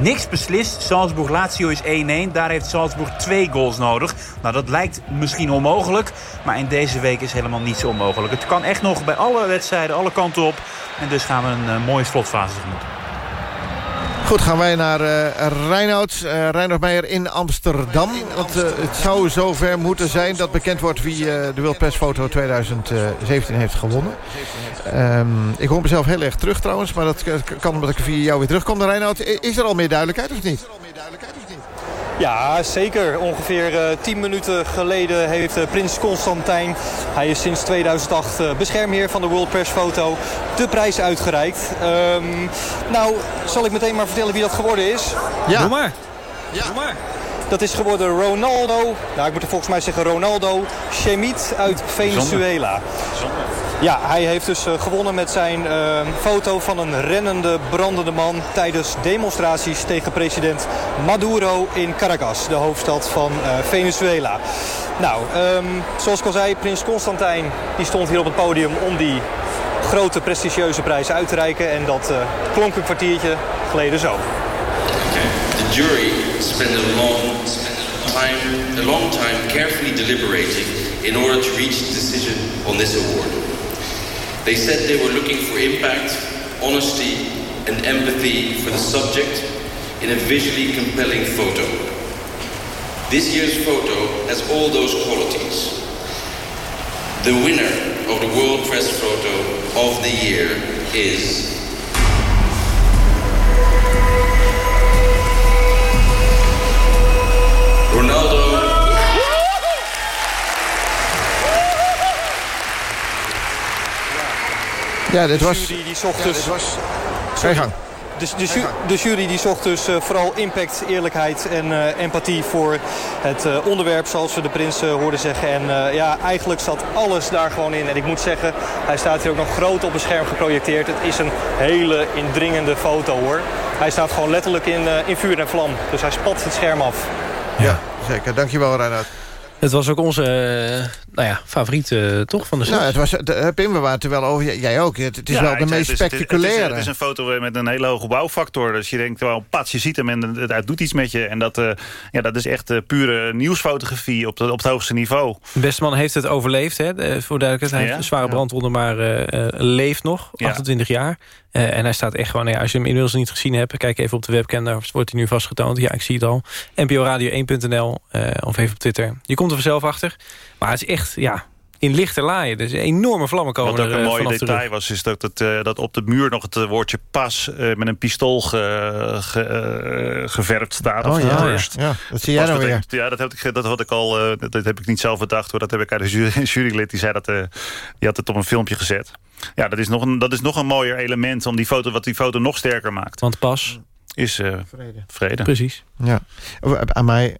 S14: Niks beslist. Salzburg-Lazio is 1-1. Daar heeft Salzburg twee goals nodig. Nou, dat lijkt misschien onmogelijk. Maar in deze week is helemaal niets onmogelijk. Het kan echt nog bij alle wedstrijden, alle kanten op. En dus gaan we een eh, mooie slotfase tegemoet.
S10: Goed, gaan wij naar eh Reinoud. eh Reinoud Meijer in Amsterdam. Want eh, het zou zover moeten zijn dat bekend wordt... wie de World Press Foto 2017 heeft gewonnen. Ehm, ik hoor mezelf heel erg terug trouwens. Maar dat kan omdat ik via jou weer terugkom. Reinoud, i- is er al meer duidelijkheid of niet?
S17: Ja, zeker. Ongeveer eh 10 minuten geleden heeft eh, prins Constantijn... hij is sinds 2008 eh, beschermheer van de World Press Foto... de prijs uitgereikt. Ehm, nou, zal ik meteen maar vertellen wie dat geworden is?
S10: Ja.
S9: Doe maar.
S17: Ja. Doe maar. Dat is geworden Ronaldo, nou ik moet er volgens mij zeggen Ronaldo Chemit uit Venezuela. Ja, hij heeft dus uh, gewonnen met zijn uh, foto van een rennende, brandende man... tijdens demonstraties tegen president Maduro in Caracas, de hoofdstad van uh, Venezuela. Nou, um, zoals ik al zei, prins Constantijn die stond hier op het podium om die grote prestigieuze prijs uit te reiken. En dat uh, klonk een kwartiertje geleden zo.
S18: The jury spent a long a long time carefully deliberating in order to reach a decision on this award. They said they were looking for impact, honesty and empathy for the subject in a visually compelling photo. This year's photo has all those qualities. The winner of the World Press Photo of the Year is...
S10: Ja, dit was...
S17: De jury die zocht dus...
S10: Ga je gang.
S17: De, de, ju de, jury die zocht dus uh, vooral impact, eerlijkheid en uh, empathie voor het uh, onderwerp, zoals we de prins hoorden zeggen. En ja, eigenlijk zat alles daar gewoon in. En ik moet zeggen, hij staat hier ook nog groot op het scherm geprojecteerd. Het is een hele indringende foto hoor. Hij staat gewoon letterlijk in, in vuur en vlam. Dus hij spat het scherm af.
S10: Ja, zeker. Dankjewel Reinhard.
S9: Het was ook onze uh, nou ja, favoriet, uh, toch, van de
S10: Nou, het was, de, Pim, we waren er wel over. Jij ook. Het, het is
S15: ja,
S10: wel de meest
S15: het,
S10: spectaculaire.
S15: Het is, het is, een foto met een hele hoge bouwfactor. Dus je denkt wel, pats, je ziet hem en het, het doet iets met je. En dat, uh, ja, dat is echt pure nieuwsfotografie op, de, op het hoogste niveau.
S9: Bestman heeft het overleefd, hè, voor duidelijkheid. Hij heeft een zware brandwonden, maar leeft nog. 28 jaar. Uh, en hij staat echt gewoon, ja, als je hem inmiddels niet gezien hebt... kijk even op de webcam, daar wordt hij nu vastgetoond. Ja, ik zie het al. NPO Radio 1.nl uh, of even op Twitter. Je komt er vanzelf achter. Maar het is echt, ja, in lichte laaien. Dus enorme vlammen komen
S15: Wat ook een
S9: uh,
S15: mooi
S9: vanaf
S15: detail was, is dat, het, uh, dat op de muur nog het woordje pas uh, met een pistool ge, ge, geverfd staat.
S10: Oh,
S15: of
S10: ja, dat zie jij nou weer.
S15: Ja, dat, heb ik, dat had ik al, dat heb ik niet zelf bedacht. Hoor. Dat heb ik uit de jury, jurylid, die zei dat, die had het op een filmpje gezet. Ja, dat is, nog een, dat is nog een mooier element om die foto, wat die foto nog sterker maakt.
S9: Want pas
S15: is uh,
S10: vrede.
S15: vrede.
S9: Precies.
S10: Ja. Aan mij,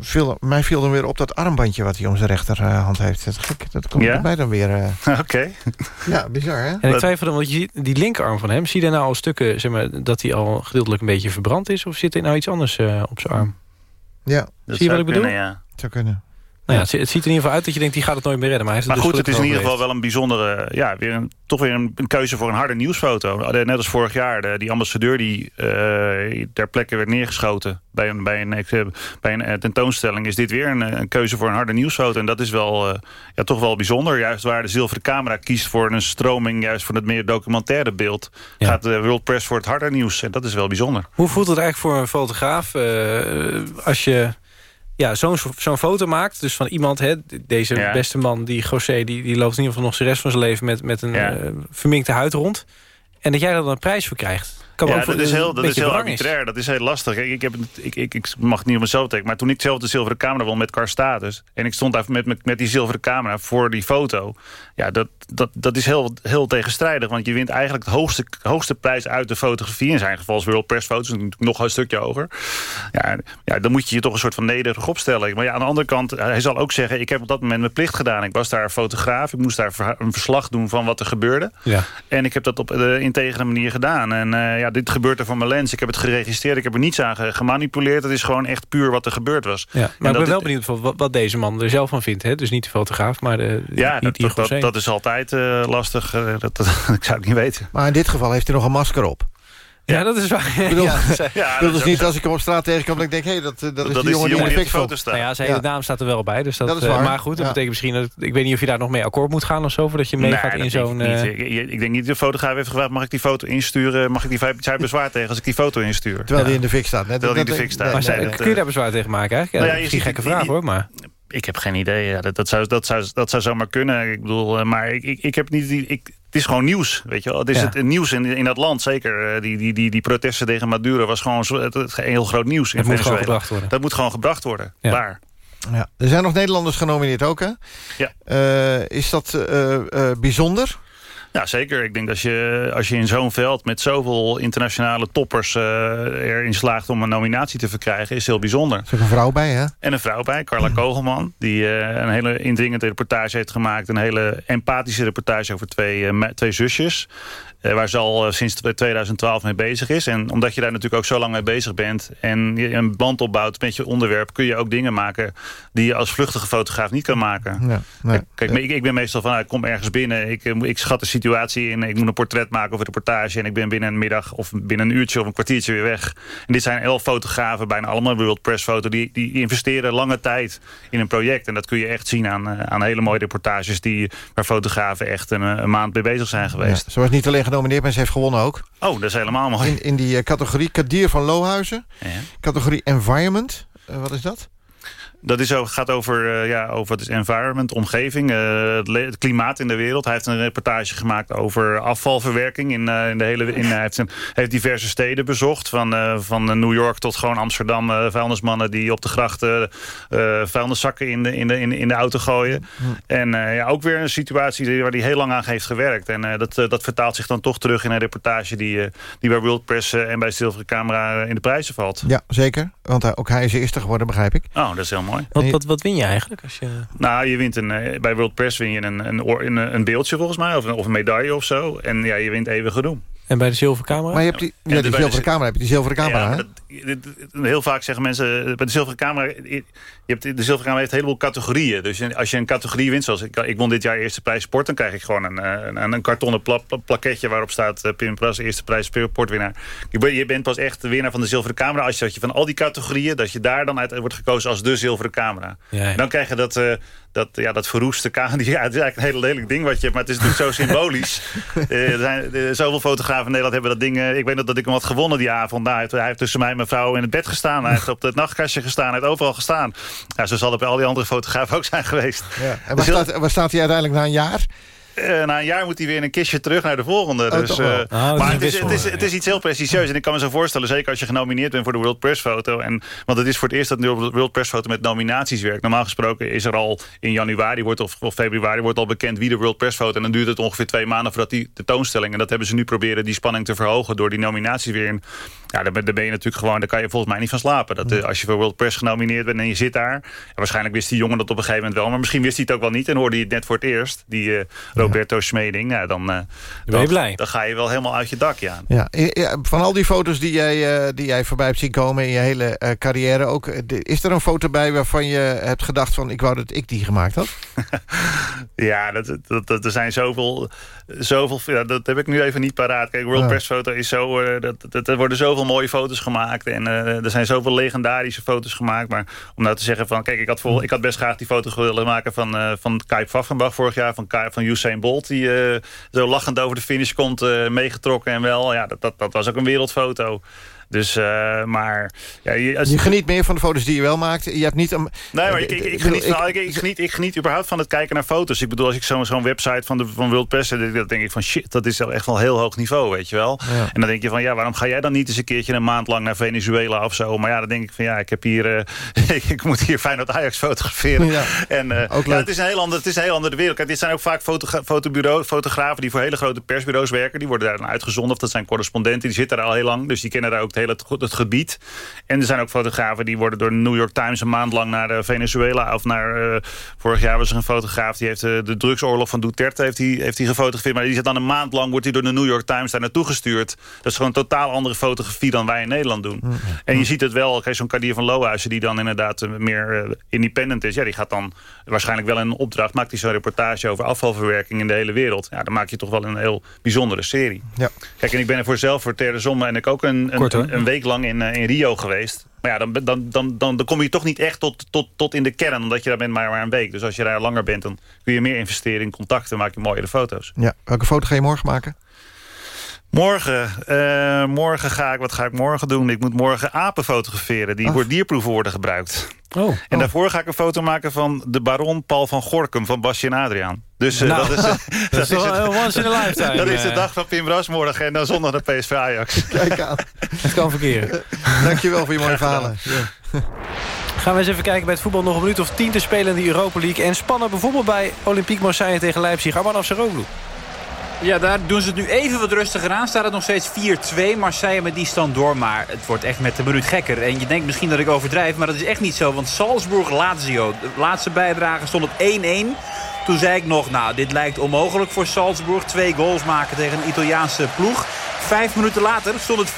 S10: viel, mij viel dan weer op dat armbandje wat hij om zijn rechterhand heeft. Dat, gek, dat komt
S15: ja?
S10: erbij dan weer. Uh...
S15: Oké. Okay.
S10: Ja, bizar hè?
S9: En ik twijfel want je ziet die linkerarm van hem, zie je daar nou al stukken, zeg maar, dat hij al gedeeltelijk een beetje verbrand is? Of zit er nou iets anders uh, op zijn arm?
S10: Ja.
S15: Dat
S9: zie je wat ik bedoel?
S15: Kunnen, ja.
S10: Dat zou kunnen.
S9: Nou ja, het, het, ziet er in ieder geval uit dat je denkt, die gaat het nooit meer redden. Maar, hij
S15: maar
S9: het
S15: goed,
S9: dus
S15: het is in ieder geval wel een bijzondere... Ja, weer een, toch weer een, een, keuze voor een harde nieuwsfoto. Net als vorig jaar, de, die ambassadeur die uh, ter plekke werd neergeschoten... bij een, bij een, bij een tentoonstelling, is dit weer een, een, keuze voor een harde nieuwsfoto. En dat is wel, uh, ja, toch wel bijzonder. Juist waar de zilveren camera kiest voor een stroming... juist van het meer documentaire beeld... Ja. gaat de World Press voor het harde nieuws. En dat is wel bijzonder.
S9: Hoe voelt het eigenlijk voor een fotograaf uh, als je ja, zo'n zo'n foto maakt. Dus van iemand, hè, deze ja. beste man, die José... Die, die loopt in ieder geval nog de rest van zijn leven... met, met een ja. uh, verminkte huid rond. En dat jij er dan een prijs voor krijgt. Kan
S15: ja, dat is heel, dat is heel arbitrair. Is. Dat is heel lastig. Ik, ik, heb, ik, ik, ik mag het niet op mezelf tekenen. Maar toen ik zelf de zilveren camera won met Carstatus... en ik stond daar met, met, met die zilveren camera voor die foto... ja, dat, dat, dat is heel, heel tegenstrijdig. Want je wint eigenlijk het hoogste, hoogste prijs uit de fotografie. In zijn geval is World Press Foto's natuurlijk nog een stukje hoger. Ja, ja, dan moet je je toch een soort van nederig opstellen. Maar ja, aan de andere kant, hij zal ook zeggen... ik heb op dat moment mijn plicht gedaan. Ik was daar fotograaf. Ik moest daar een verslag doen van wat er gebeurde.
S9: Ja.
S15: En ik heb dat op de integere manier gedaan. En uh, ja, dit gebeurt er van mijn lens. Ik heb het geregistreerd. Ik heb er niets aan gemanipuleerd. Het is gewoon echt puur wat er gebeurd was.
S9: Ja, maar ik ben wel benieuwd wat, wat deze man er zelf van vindt. Hè? Dus niet de fotograaf, maar de,
S15: ja,
S9: die,
S15: dat, dat, dat, dat, is altijd uh, lastig. Uh, dat, dat, ik zou het niet weten.
S10: Maar in dit geval heeft hij nog een masker op.
S9: Ja, dat is waar.
S10: Ik bedoel,
S9: ja,
S10: ja, dat dus niet als ik hem op straat tegenkom... dat ik denk, hé, hey, dat, dat, dat, is die jongen die in de fik
S15: foto staat.
S9: Nou ja, zijn hele naam staat er wel bij. Dus dat,
S10: dat is waar.
S9: Uh, maar goed, dat betekent misschien... Dat, ik weet niet of je daar nog mee akkoord moet gaan of zo... voordat je meegaat
S15: nee,
S9: in zo'n...
S15: Uh... Ik, ik denk niet, de fotograaf heeft gevraagd... mag ik die foto insturen? Mag ik die zij bezwaar tegen als ik die foto instuur?
S10: Terwijl die in de fik staat. Net,
S15: Terwijl die in de fik staat.
S9: Maar kun je daar bezwaar tegen maken eigenlijk?
S15: Nou
S9: Ja, misschien gekke vraag hoor, maar...
S15: Ik heb geen idee. Ja, dat, dat, zou, dat, zou, dat zou zomaar kunnen. Ik bedoel, maar ik, ik, ik heb niet... Ik, het is gewoon nieuws, weet je wel. Het is
S9: Ja.
S15: het nieuws in, in dat land, zeker. eh, Die, die, die, die protesten tegen Maduro was gewoon zo- het, het, heel groot nieuws in
S9: Het moet
S15: Venezuela.
S9: gewoon gebracht worden.
S15: Dat moet gewoon gebracht worden.
S9: Ja.
S15: Waar?
S10: Ja. Er zijn nog Nederlanders genomineerd ook, hè?
S15: Ja.
S10: Uh, is dat uh, uh, bijzonder?
S15: Ja, zeker. Ik denk dat je, als je in zo'n veld met zoveel internationale toppers uh, erin slaagt om een nominatie te verkrijgen, is heel bijzonder. Er
S10: is een vrouw bij, hè?
S15: En een vrouw bij, Carla Kogelman, die uh, een hele indringende reportage heeft gemaakt. Een hele empathische reportage over twee, uh, twee zusjes. Uh, waar ze al uh, sinds 2012 mee bezig is. En omdat je daar natuurlijk ook zo lang mee bezig bent... en je een band opbouwt met je onderwerp... kun je ook dingen maken die je als vluchtige fotograaf niet kan maken. Ja, nee. Kijk, ik, ik, ben meestal van, nou, ik kom ergens binnen... Ik, ik schat de situatie in, ik moet een portret maken of een reportage... en ik ben binnen een middag of binnen een uurtje of een kwartiertje weer weg. En dit zijn elf fotografen, bijna allemaal World Press Foto... die, die investeren lange tijd in een project. En dat kun je echt zien aan, aan hele mooie reportages... Die, waar fotografen echt een, een maand mee bezig zijn geweest.
S10: Ja, zoals niet alleen genomineerd, ze heeft gewonnen ook.
S15: Oh, dat is helemaal mooi.
S10: In, in die uh, categorie Kadir van Lohuizen. Ja. Categorie Environment. Uh, wat is dat?
S15: Dat is, gaat over, uh, ja, over het environment, omgeving, uh, het, het, klimaat in de wereld. Hij heeft een reportage gemaakt over afvalverwerking. In, uh, in de hele, in, hij heeft, een, heeft diverse steden bezocht. Van, van New York tot gewoon Amsterdam. vuilnismannen die op de grachten vuilniszakken in de, in, de, in, in de auto gooien. En ja, ook weer een situatie waar hij heel lang aan heeft gewerkt. En dat, dat vertaalt zich dan toch terug in een reportage... die, die bij World Press en bij Zilveren Camera in de prijzen valt.
S10: Ja, zeker. Want ook hij is eerste geworden, begrijp ik.
S15: Oh, dat is heel mooi.
S9: Wat, wat, wat win je eigenlijk? Als je...
S15: Nou, je wint een, bij World Press win je een, een, een, een beeldje volgens mij. Of een, of een medaille of zo. En ja, je wint eeuwige roem.
S9: En bij de zilveren camera?
S10: Maar je hebt die, ja, ja die zilveren camera, heb je die zilveren camera, ja,
S15: Heel vaak zeggen mensen, bij de zilveren camera... Je hebt, de zilveren camera heeft een heleboel categorieën. Dus als je een categorie wint, zoals ik, ik won dit jaar eerste prijs sport... dan krijg ik gewoon een, een, een kartonnen pla, pla, plaketje waarop staat... Uh, Pim Pras, eerste prijs sportwinnaar. Je, je, bent pas echt de winnaar van de zilveren camera... als je, dat je van al die categorieën, dat je daar dan uit wordt gekozen als de zilveren camera. Ja, dan krijg je dat... Uh, dat, ja, dat verroeste camera. Ja, het is eigenlijk een heel lelijk ding wat je hebt, maar het is natuurlijk zo symbolisch. uh, er zijn uh, zoveel fotografen in Nederland hebben dat ding... Uh, ik weet nog dat ik hem had gewonnen die avond. Nou, hij, heeft, hij heeft tussen mij en mijn vrouw in het bed gestaan. Hij heeft op het nachtkastje gestaan. Hij heeft overal gestaan. Ja, zo zal het bij al die andere fotografen ook zijn geweest.
S10: Ja. En waar, staat, waar staat hij uiteindelijk na een jaar?
S15: Uh, na een jaar moet hij weer in een kistje terug naar de volgende.
S10: Oh,
S15: dus, uh,
S10: oh,
S15: maar het is, het, is, het is iets heel prestigieus. En ik kan me zo voorstellen, zeker als je genomineerd bent voor de World Press Foto. En, want het is voor het eerst dat de World Press Foto met nominaties werkt. Normaal gesproken is er al in januari wordt, of, of februari wordt al bekend wie de World Press Foto. En dan duurt het ongeveer twee maanden voordat die tentoonstelling. En dat hebben ze nu proberen die spanning te verhogen door die nominaties weer in. Ja, daar ben, daar ben je natuurlijk gewoon, daar kan je volgens mij niet van slapen. Dat, uh, als je voor World Press genomineerd bent en je zit daar. waarschijnlijk wist die jongen dat op een gegeven moment wel. Maar misschien wist hij het ook wel niet en hoorde hij het net voor het eerst. Die Roberto ja. Smeding. Ja, dan, uh,
S9: ben je
S15: dan,
S9: blij.
S15: Dan ga je wel helemaal uit je dak, ja.
S10: ja. Van al die foto's die jij, uh, die jij voorbij hebt zien komen in je hele uh, carrière ook... is er een foto bij waarvan je hebt gedacht van... ik wou dat ik die gemaakt had?
S15: ja, dat, dat, dat, er zijn zoveel... zoveel ja, dat heb ik nu even niet paraat. Kijk, World ja. Press Foto is zo... dat, dat, er worden zoveel mooie foto's gemaakt. En er zijn zoveel legendarische foto's gemaakt. Maar om nou te zeggen van... Kijk, ik had, vol, ik had best graag die foto willen maken van, van Kai Pfaffenbach vorig jaar. Van, Kai, van Usain Bolt, die uh, zo lachend over de finish komt, uh, meegetrokken en wel. Ja, dat, dat, dat was ook een wereldfoto. Dus, uh, maar... Ja, je,
S10: als... je, geniet meer van de foto's die je wel maakt. Je hebt niet... Een...
S15: Nee, maar ik, ik, ik, geniet, ik, ik, geniet, ik geniet überhaupt van het kijken naar foto's. Ik bedoel, als ik zo'n zo'n website van, de, van World Press... Dan denk ik van shit, dat is echt wel heel hoog niveau, weet je wel. Ja. En dan denk je van, ja, waarom ga jij dan niet eens een keertje... een maand lang naar Venezuela of zo? Maar ja, dan denk ik van, ja, ik heb hier... Uh, ik moet hier Feyenoord Ajax fotograferen. Ja. En uh, ja, het, is een heel ander, het is een heel andere wereld. Kijk, dit zijn ook vaak fotobureau, fotografen... die voor hele grote persbureaus werken. Die worden daar dan uitgezonden. Of dat zijn correspondenten, die zitten daar al heel lang. Dus die kennen daar ook het hele het gebied en er zijn ook fotografen die worden door de New York Times... een maand lang naar uh, Venezuela of naar... Uh, vorig jaar was er een fotograaf die heeft uh, de drugsoorlog van Duterte heeft hij heeft hij gefotografeerd. Maar die zit dan een maand lang wordt hij door de New York Times daar naartoe gestuurd. Dat is gewoon een totaal andere fotografie dan wij in Nederland doen. Mm -hmm. En je ziet het wel, zo'n Kadir van Lohuizen... die dan inderdaad meer independent is. Ja, die gaat dan waarschijnlijk wel een opdracht... maakt hij zo'n reportage over afvalverwerking in de hele wereld. Ja, dan maak je toch wel een heel bijzondere serie.
S10: Ja.
S15: Kijk, en ik ben er voor zelf voor Terre Zomme... en ik ook een, een, Kort, een, een week lang in in Rio geweest. Maar ja, dan, dan, dan, dan, dan kom je toch niet echt tot, tot, tot in de kern. Omdat je daar bent maar, maar een week. Dus als je daar langer bent, dan kun je meer investeren in contacten. maak je mooiere foto's.
S10: Ja, welke foto ga je morgen maken?
S15: Morgen, uh, morgen ga ik, wat ga ik morgen doen? Ik moet morgen apen fotograferen die voor dierproeven worden gebruikt.
S9: Oh,
S15: en
S9: oh.
S15: daarvoor ga ik een foto maken van de baron Paul van Gorkum van Basje en Adriaan. Dus uh,
S9: nou,
S15: dat is, uh,
S9: dat, dat is het, once in a lifetime.
S15: Dat is de dag van Pim Ras morgen en dan zondag de PSV Ajax.
S10: Kijk aan.
S9: Het kan verkeren.
S10: Dankjewel voor je mooie verhalen. Ja.
S9: Gaan we eens even kijken bij het voetbal nog een minuut of tien te spelen in de Europa League. En spannen bijvoorbeeld bij Olympique Marseille tegen Leipzig. Arman Afseroglu.
S14: Ja, daar doen ze het nu even wat rustiger aan. Staat het nog steeds 4-2. Marseille met die stand door. Maar het wordt echt met de minuut gekker. En je denkt misschien dat ik overdrijf. Maar dat is echt niet zo. Want Salzburg-Lazio. De laatste bijdrage stond het 1-1. Toen zei ik nog, nou, dit lijkt onmogelijk voor Salzburg. Twee goals maken tegen een Italiaanse ploeg. Vijf minuten later stond het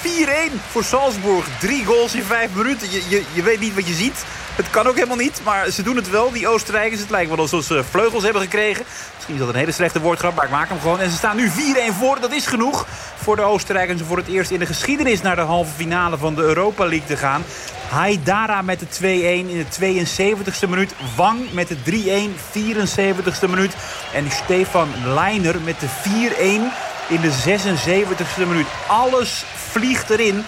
S14: 4-1 voor Salzburg. Drie goals in vijf minuten. Je, je, je weet niet wat je ziet. Het kan ook helemaal niet, maar ze doen het wel, die Oostenrijkers. Het lijkt wel alsof ze vleugels hebben gekregen. Misschien is dat een hele slechte woordgrap, maar ik maak hem gewoon. En ze staan nu 4-1 voor, dat is genoeg voor de Oostenrijkers... om voor het eerst in de geschiedenis naar de halve finale van de Europa League te gaan. Haidara met de 2-1 in de 72e minuut. Wang met de 3-1, 74e minuut. En Stefan Leiner met de 4-1 in de 76e minuut. Alles vliegt erin.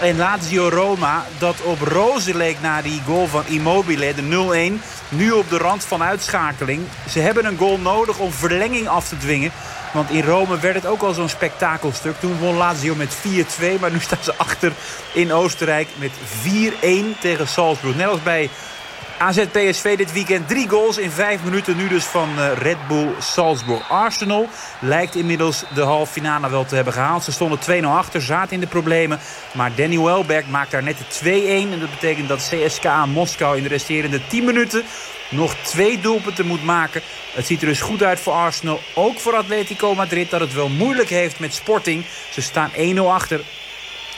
S14: En Lazio Roma, dat op roze leek na die goal van Immobile, de 0-1. Nu op de rand van uitschakeling. Ze hebben een goal nodig om verlenging af te dwingen. Want in Rome werd het ook al zo'n spektakelstuk. Toen won Lazio met 4-2. Maar nu staan ze achter in Oostenrijk met 4-1 tegen Salzburg. Net als bij AZ PSV dit weekend drie goals in vijf minuten. Nu dus van eh, Red Bull Salzburg. Arsenal lijkt inmiddels de halve finale wel te hebben gehaald. Ze stonden 2-0 achter, zaten in de problemen. Maar Danny Welbeck maakt daar net de 2-1. En dat betekent dat CSKA Moskou in de resterende 10 minuten nog twee doelpunten moet maken. Het ziet er dus goed uit voor Arsenal. Ook voor Atletico Madrid dat het wel moeilijk heeft met Sporting. Ze staan 1-0 achter.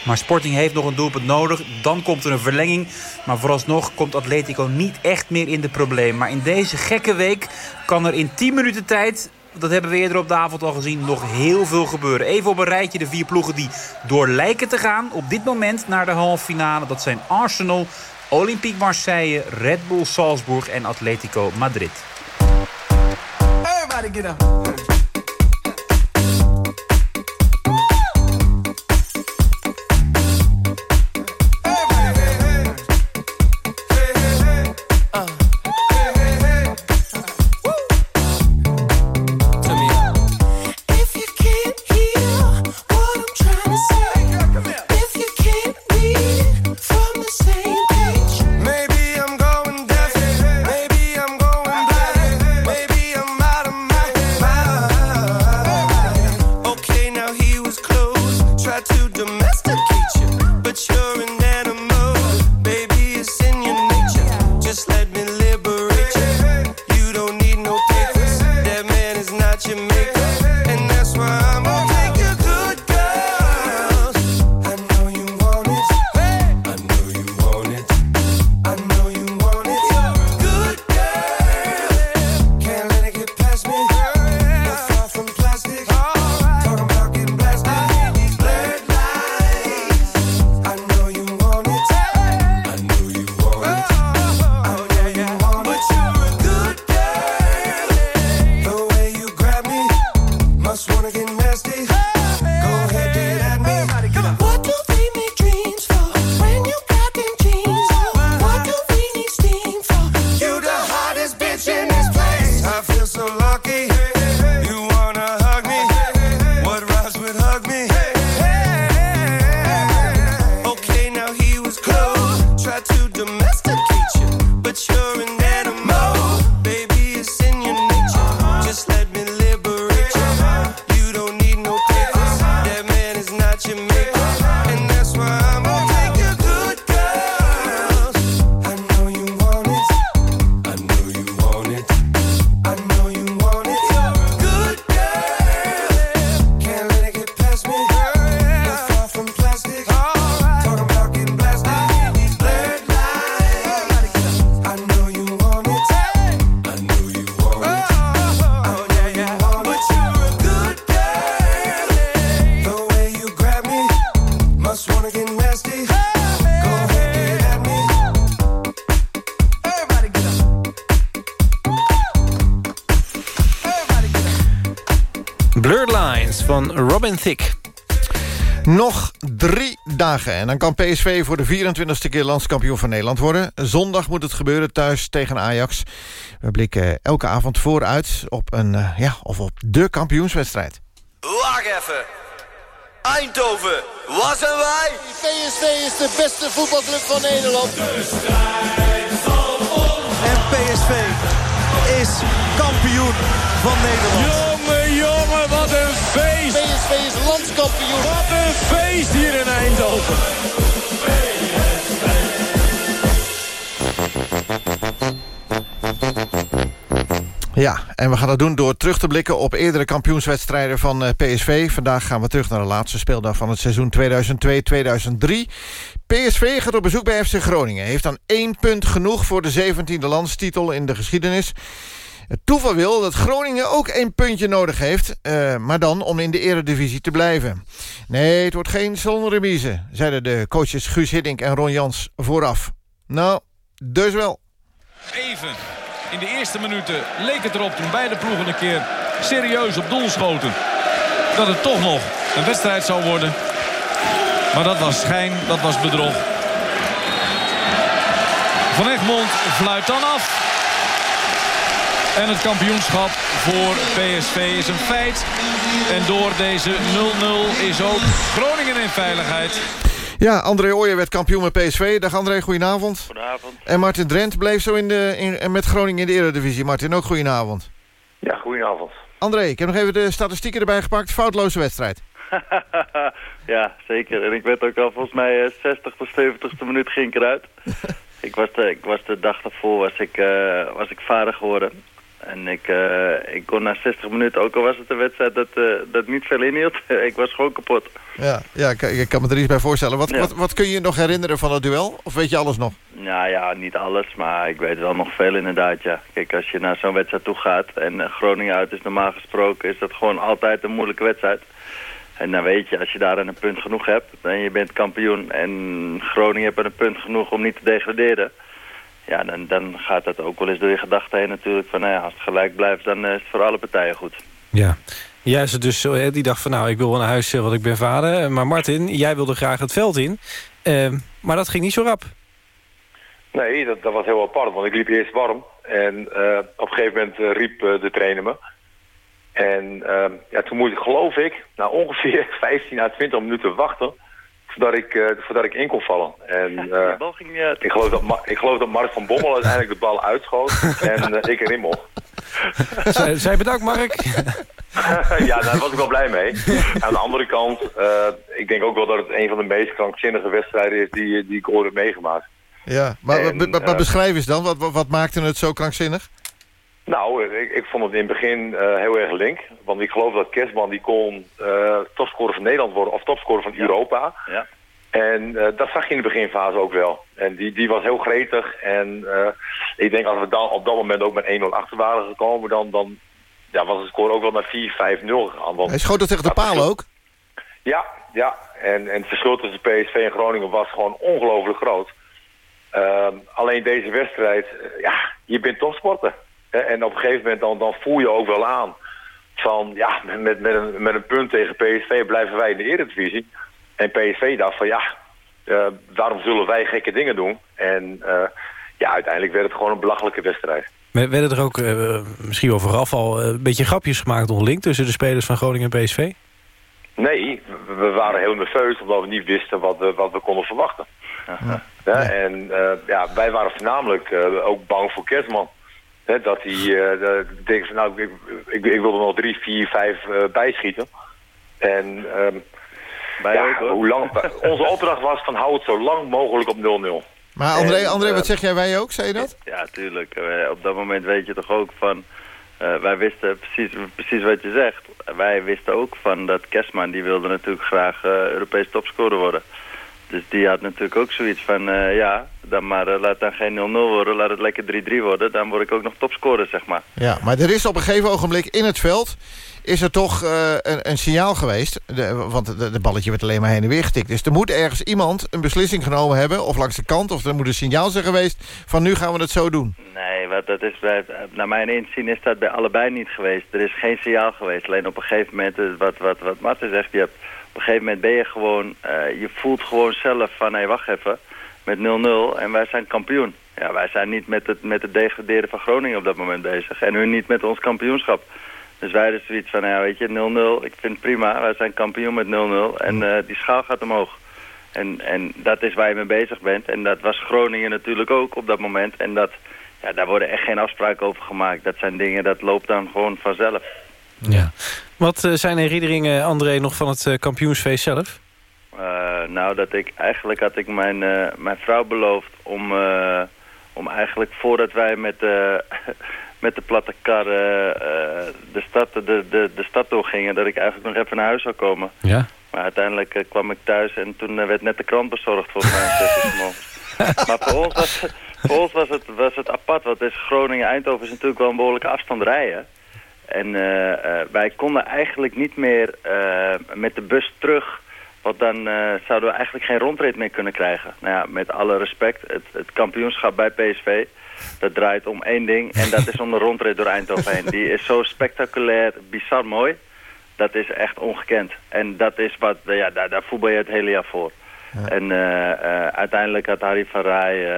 S14: Maar Sporting heeft nog een doelpunt nodig. Dan komt er een verlenging. Maar vooralsnog komt Atletico niet echt meer in de problemen. Maar in deze gekke week kan er in 10 minuten tijd... Dat hebben we eerder op de avond al gezien. Nog heel veel gebeuren. Even op een rijtje de vier ploegen die door lijken te gaan. Op dit moment naar de halve finale. Dat zijn Arsenal, Olympique Marseille, Red Bull Salzburg en Atletico Madrid.
S19: Everybody get up.
S10: just wanna get nasty. Hey! En dan kan PSV voor de 24e keer landskampioen van Nederland worden. Zondag moet het gebeuren thuis tegen Ajax. We blikken elke avond vooruit op een, uh, ja, of op de kampioenswedstrijd.
S20: Wacht even. Eindhoven, waar zijn wij?
S21: PSV is de beste voetbalclub van Nederland.
S22: En PSV
S19: is kampioen van Nederland.
S22: Feest.
S21: PSV is landskampioen.
S22: Wat een feest hier in Eindhoven.
S10: Ja, en we gaan dat doen door terug te blikken op eerdere kampioenswedstrijden van eh, PSV. Vandaag gaan we terug naar de laatste speeldag van het seizoen 2002-2003. PSV gaat op bezoek bij FC Groningen. Heeft dan één punt genoeg voor de 17e landstitel in de geschiedenis. Het toeval wil dat Groningen ook één puntje nodig heeft... Uh, maar dan om in de eredivisie te blijven. Nee, het wordt geen zonder remise, zeiden de coaches Guus Hiddink en Ron Jans vooraf. Nou, dus wel.
S22: Even in de eerste minuten leek het erop toen beide ploegen een keer serieus op doel schoten. Dat het toch nog een wedstrijd zou worden. Maar dat was schijn, dat was bedrog. Van Egmond fluit dan af. En het kampioenschap voor PSV is een feit. En door deze 0-0 is ook Groningen in veiligheid.
S10: Ja, André Ooyer werd kampioen met PSV. Dag André, goedenavond.
S23: Goedenavond.
S10: En Martin Drent bleef zo in de, in, met Groningen in de Eredivisie. Martin, ook goedenavond.
S23: Ja, goedenavond.
S10: André, ik heb nog even de statistieken erbij gepakt. Foutloze wedstrijd.
S23: ja, zeker. En ik werd ook al volgens mij 60 tot 70ste minuut ging ik eruit. ik, was de, ik was de dag daarvoor was ik, uh, was ik vader geworden. En ik, uh, ik kon na 60 minuten, ook al was het een wedstrijd dat, uh, dat niet veel inhield, ik was gewoon kapot.
S10: Ja, ja ik, ik, kan me er iets bij voorstellen. Wat, ja. wat, wat kun je je nog herinneren van het duel? Of weet je alles nog?
S23: Nou ja, niet alles, maar ik weet wel nog veel inderdaad, ja. Kijk, als je naar zo'n wedstrijd toe gaat en Groningen uit is normaal gesproken, is dat gewoon altijd een moeilijke wedstrijd. En dan weet je, als je daar een punt genoeg hebt en je bent kampioen en Groningen heeft een punt genoeg om niet te degraderen ja, dan, dan gaat dat ook wel eens door je gedachten heen natuurlijk. Van, nou ja, als het gelijk blijft, dan is het voor alle partijen goed.
S9: Ja, jij is het dus zo, die dacht van nou, ik wil wel naar huis, want ik ben vader. Maar Martin, jij wilde graag het veld in. Uh, maar dat ging niet zo rap.
S23: Nee, dat, dat was heel apart, want ik liep eerst warm. En uh, op een gegeven moment uh, riep de trainer me. En ja, toen moest ik, geloof ik, nou ongeveer 15 à 20 minuten wachten voordat ik, uh, voordat ik in kon vallen. En, uh, bal ging niet uit. Ik geloof, dat ik geloof dat Mark van Bommel uiteindelijk de bal uitschoot en uh, ik erin mocht.
S9: Zij, zij bedankt, Mark.
S23: ja, daar was ik wel blij mee. Aan de andere kant, ik denk ook wel dat het een van de meest krankzinnige wedstrijden is die, die ik ooit heb meegemaakt.
S10: Ja, maar, en, maar beschrijf eens dan, wat, wat, wat maakte het zo krankzinnig?
S23: Nou, ik, ik, vond het in het begin uh, heel erg link. Want ik geloof dat Kerstman die kon uh, topscorer van Nederland worden of topscorer van ja. Europa. Ja. En uh, dat zag je in de beginfase ook wel. En die, die was heel gretig. En ik denk als we dan op dat moment ook met 1-0 achter waren gekomen... dan, dan ja, was het score ook wel naar 4-5-0 gegaan. Want
S10: Hij schoot dat tegen de paal ook?
S23: Ja, ja. En, en het verschil tussen PSV en Groningen was gewoon ongelooflijk groot. Ehm, alleen deze wedstrijd, ja, je bent topsporter. En op een gegeven moment dan, dan voel je ook wel aan van ja, met, met, een, met een punt tegen PSV blijven wij in de Eredivisie. En PSV dacht van ja, uh, waarom zullen wij gekke dingen doen? En uh, ja, uiteindelijk werd het gewoon een belachelijke wedstrijd.
S9: Werden er ook uh, misschien wel vooraf al een beetje grapjes gemaakt onderling tussen de spelers van Groningen en PSV?
S23: Nee, we waren heel nerveus omdat we niet wisten wat we, wat we konden verwachten. Ja. Ja, en ja, wij waren voornamelijk ook bang voor Kerstman dat hij uh, denkt van nou, ik, ik, ik wil er nog drie, vier, vijf uh, bijschieten. En um, ja, hoe lang, onze opdracht was van hou het zo lang mogelijk op 0-0.
S10: Maar André, en, André, wat zeg jij, wij ook? Zei je dat?
S23: Ja, tuurlijk. Uh, op dat moment weet je toch ook van... wij wisten precies, precies wat je zegt. Wij wisten ook van dat Kerstman, die wilde natuurlijk graag Europees topscorer worden. Dus die had natuurlijk ook zoiets van, uh, ja, dan maar uh, laat dan geen 0-0 worden, laat het lekker 3-3 worden. Dan word ik ook nog topscorer, zeg maar.
S10: Ja, maar er is op een gegeven ogenblik in het veld, is er toch uh, een, een, signaal geweest. De, want de, de, balletje werd alleen maar heen en weer getikt. Dus er moet ergens iemand een beslissing genomen hebben, of langs de kant, of er moet een signaal zijn geweest van nu gaan we het zo doen.
S23: Nee, wat, dat is bij, naar mijn inzien is dat bij allebei niet geweest. Er is geen signaal geweest. Alleen op een gegeven moment, wat, wat, wat Marten zegt, je hebt op een gegeven moment ben je gewoon, uh, je voelt gewoon zelf van, hé, hey, wacht even, met 0-0 en wij zijn kampioen. Ja, wij zijn niet met het, met het degraderen van Groningen op dat moment bezig. En hun niet met ons kampioenschap. Dus wij dus zoiets van, ja, weet je, 0-0, ik vind het prima. Wij zijn kampioen met 0-0 en uh, die schaal gaat omhoog. En, en dat is waar je mee bezig bent. En dat was Groningen natuurlijk ook op dat moment. En dat, ja, daar worden echt geen afspraken over gemaakt. Dat zijn dingen, dat loopt dan gewoon vanzelf.
S9: Ja. Wat eh, zijn herinneringen, André, nog van het eh, kampioensfeest zelf?
S23: Eh, nou, dat ik eigenlijk had ik mijn, eh, mijn vrouw beloofd om, eh, om eigenlijk voordat wij met, eh, met de platte kar de, stad, de, de, de stad doorgingen, dat ik eigenlijk nog even naar huis zou komen.
S9: Ja.
S23: Maar uiteindelijk kwam ik thuis en toen werd net de krant bezorgd volgens mij. maar voor ons, was, voor ons was, het, was het apart, want dus Groningen-Eindhoven is natuurlijk wel een behoorlijke afstand rijden. En eh, eh, wij konden eigenlijk niet meer eh, met de bus terug, want dan zouden we eigenlijk geen rondrit meer kunnen krijgen. Nou ja, met alle respect, het, het kampioenschap bij PSV, dat draait om één ding en dat is om de rondrit door Eindhoven heen. Die is zo spectaculair, bizar mooi. Dat is echt ongekend. En dat is wat, ja, daar, daar voetbal je het hele jaar voor. En uiteindelijk had Harry van Rij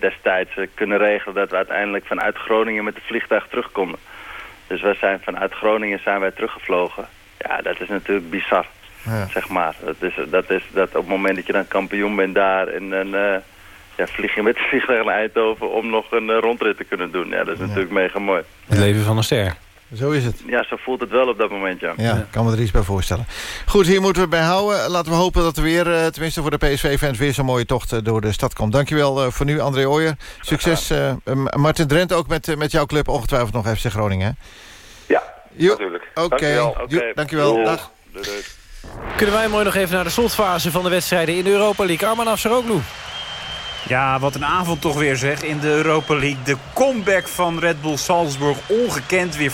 S23: destijds kunnen regelen dat we uiteindelijk vanuit Groningen met de vliegtuig terugkomen. Dus we zijn vanuit Groningen zijn wij teruggevlogen. Ja, dat is natuurlijk bizar, zeg maar. Dat is, dat is dat op het moment dat je dan kampioen bent daar en dan eh, ja, vlieg je met de vliegtuig naar Eindhoven om nog een eh, rondrit te kunnen doen. Ja, dat is natuurlijk mega mooi.
S9: Het leven van een ster.
S10: Zo is het.
S23: Ja, zo voelt het wel op dat moment, ja.
S10: Ja, kan me er iets bij voorstellen. Goed, hier moeten we bij houden. Laten we hopen dat er weer, eh, tenminste voor de PSV-fans... weer zo'n mooie tocht eh, door de stad komt. Dankjewel uh, voor nu, André Ooyer. Succes, uh, Martin Drent, ook met, met jouw club. Ongetwijfeld nog FC Groningen.
S24: Ja,
S10: jo.
S24: natuurlijk.
S10: Oké, okay. okay. dankjewel. Dag.
S23: Doei, doei.
S9: Kunnen wij mooi nog even naar de slotfase van de wedstrijden in de Europa League. Arman Afsaroglu.
S14: Ja, wat een avond toch weer zeg in de Europa League. De comeback van Red Bull Salzburg, ongekend. Weer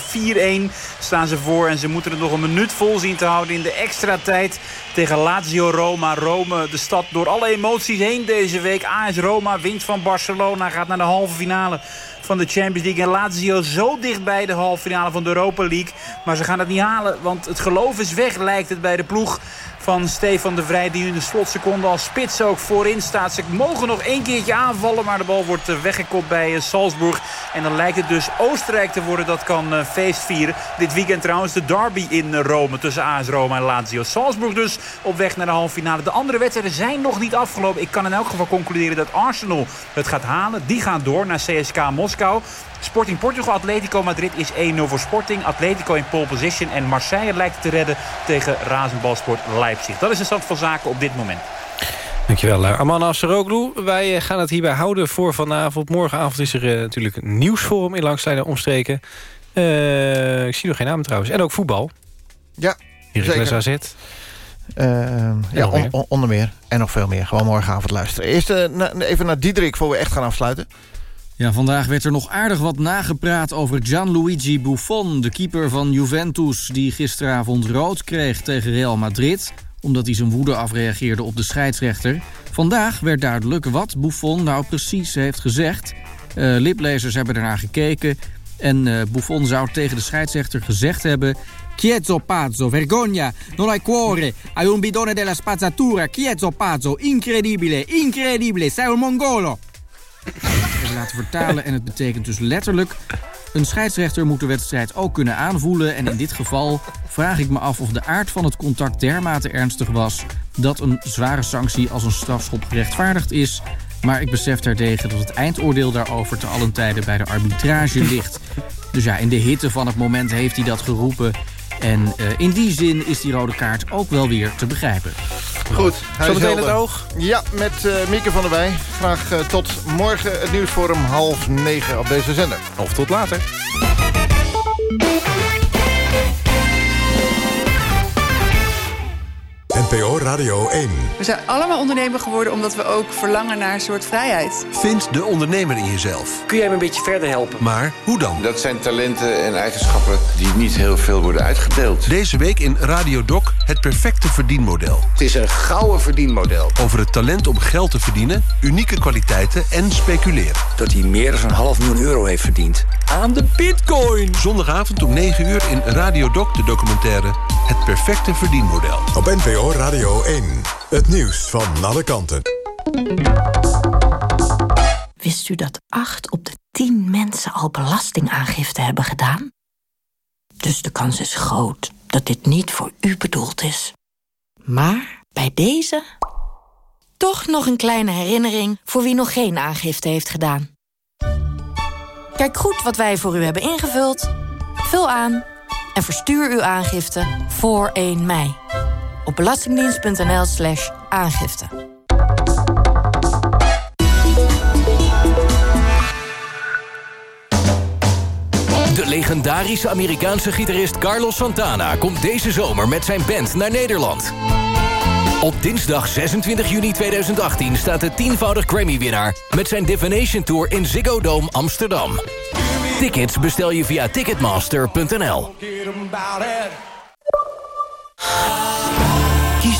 S14: 4-1 staan ze voor en ze moeten het nog een minuut vol zien te houden in de extra tijd tegen Lazio Roma. Rome, de stad door alle emoties heen deze week. AS Roma wint van Barcelona, gaat naar de halve finale van de Champions League. En Lazio zo dicht bij de halve finale van de Europa League. Maar ze gaan het niet halen, want het geloof is weg, lijkt het bij de ploeg van Stefan de Vrij... die in de slotseconde als spits ook voorin staat. Ze mogen nog één keertje aanvallen, maar de bal wordt weggekopt bij Salzburg. En dan lijkt het dus Oostenrijk te worden dat kan feest vieren. Dit weekend trouwens de derby in Rome tussen AS Roma en Lazio. Salzburg dus op weg naar de halve finale. De andere wedstrijden zijn nog niet afgelopen. Ik kan in elk geval concluderen dat Arsenal het gaat halen. Die gaan door naar CSK Moskou. Sporting Portugal, Atletico Madrid is 1-0 voor Sporting. Atletico in pole position en Marseille lijkt te redden tegen Razenbalsport Leipzig. Dat is de stand van zaken op dit moment.
S9: Dankjewel, Arman Asseroglu. Wij gaan het hierbij houden voor vanavond. Morgenavond is er uh, natuurlijk een nieuwsforum in Langslijden omstreken. Uh, ik zie nog geen naam trouwens. En ook voetbal.
S10: Ja,
S9: Heracles AZ.
S10: Uh, ja, on, on, onder meer. En nog veel meer. Gewoon morgenavond luisteren. Eerst even naar Diederik voor we echt gaan afsluiten.
S25: Ja, vandaag werd er nog aardig wat nagepraat over Gianluigi Buffon... de keeper van Juventus, die gisteravond rood kreeg tegen Real Madrid... omdat hij zijn woede afreageerde op de scheidsrechter. Vandaag werd duidelijk wat Buffon nou precies heeft gezegd. Uh, liplezers hebben ernaar gekeken... en uh, Buffon zou tegen de scheidsrechter gezegd hebben... Chiezzo pazzo, vergogna, non hai cuore, hai un bidone della spazzatura, Chiezzo pazzo, incredibile, incredibile, sei un mongolo laten vertalen. En het betekent dus letterlijk... een scheidsrechter moet de wedstrijd ook kunnen aanvoelen. En in dit geval vraag ik me af of de aard van het contact dermate ernstig was... dat een zware sanctie als een strafschop gerechtvaardigd is... Maar ik besef terdege dat het eindoordeel daarover te allen tijden bij de arbitrage ligt. Dus ja, in de hitte van het moment heeft hij dat geroepen. En uh, in die zin is die rode kaart ook wel weer te begrijpen.
S10: Goed.
S9: Zometeen het oog.
S10: Ja, met uh, Mieke van der Wij. Graag uh, tot morgen het nieuws voor hem half negen op deze zender.
S9: Of tot later.
S7: NPO Radio 1.
S26: We zijn allemaal ondernemer geworden omdat we ook verlangen naar een soort vrijheid.
S27: Vind de ondernemer in jezelf.
S28: Kun jij me een beetje verder helpen?
S27: Maar hoe dan?
S29: Dat zijn talenten en eigenschappen die niet heel veel worden uitgedeeld.
S27: Deze week in Radio Doc het perfecte verdienmodel.
S28: Het is een gouden verdienmodel.
S27: Over het talent om geld te verdienen, unieke kwaliteiten en speculeren.
S28: Dat hij meer dan een half miljoen euro heeft verdiend. Aan de bitcoin!
S27: Zondagavond om 9 uur in Radio Doc de documentaire Het perfecte verdienmodel.
S7: Op NPO Radio 1. Het nieuws van alle kanten.
S16: Wist u dat 8 op de 10 mensen al belastingaangifte hebben gedaan? Dus de kans is groot dat dit niet voor u bedoeld is. Maar bij deze toch nog een kleine herinnering voor wie nog geen aangifte heeft gedaan. Kijk goed wat wij voor u hebben ingevuld. Vul aan en verstuur uw aangifte voor 1 mei. Op belastingdienst.nl slash aangifte.
S1: De legendarische Amerikaanse gitarist Carlos Santana... komt deze zomer met zijn band naar Nederland. Op dinsdag 26 juni 2018 staat de tienvoudig Grammy-winnaar... met zijn Divination Tour in Ziggo Dome Amsterdam. Tickets bestel je via ticketmaster.nl.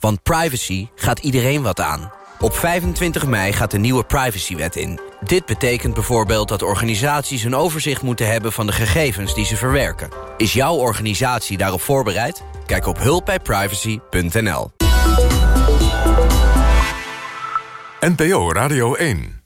S30: Want privacy gaat iedereen wat aan. Op 25 mei gaat de nieuwe privacywet in. Dit betekent bijvoorbeeld dat organisaties een overzicht moeten hebben... van de gegevens die ze verwerken. Is jouw organisatie daarop voorbereid? Kijk op hulpbijprivacy.nl.
S7: NPO Radio 1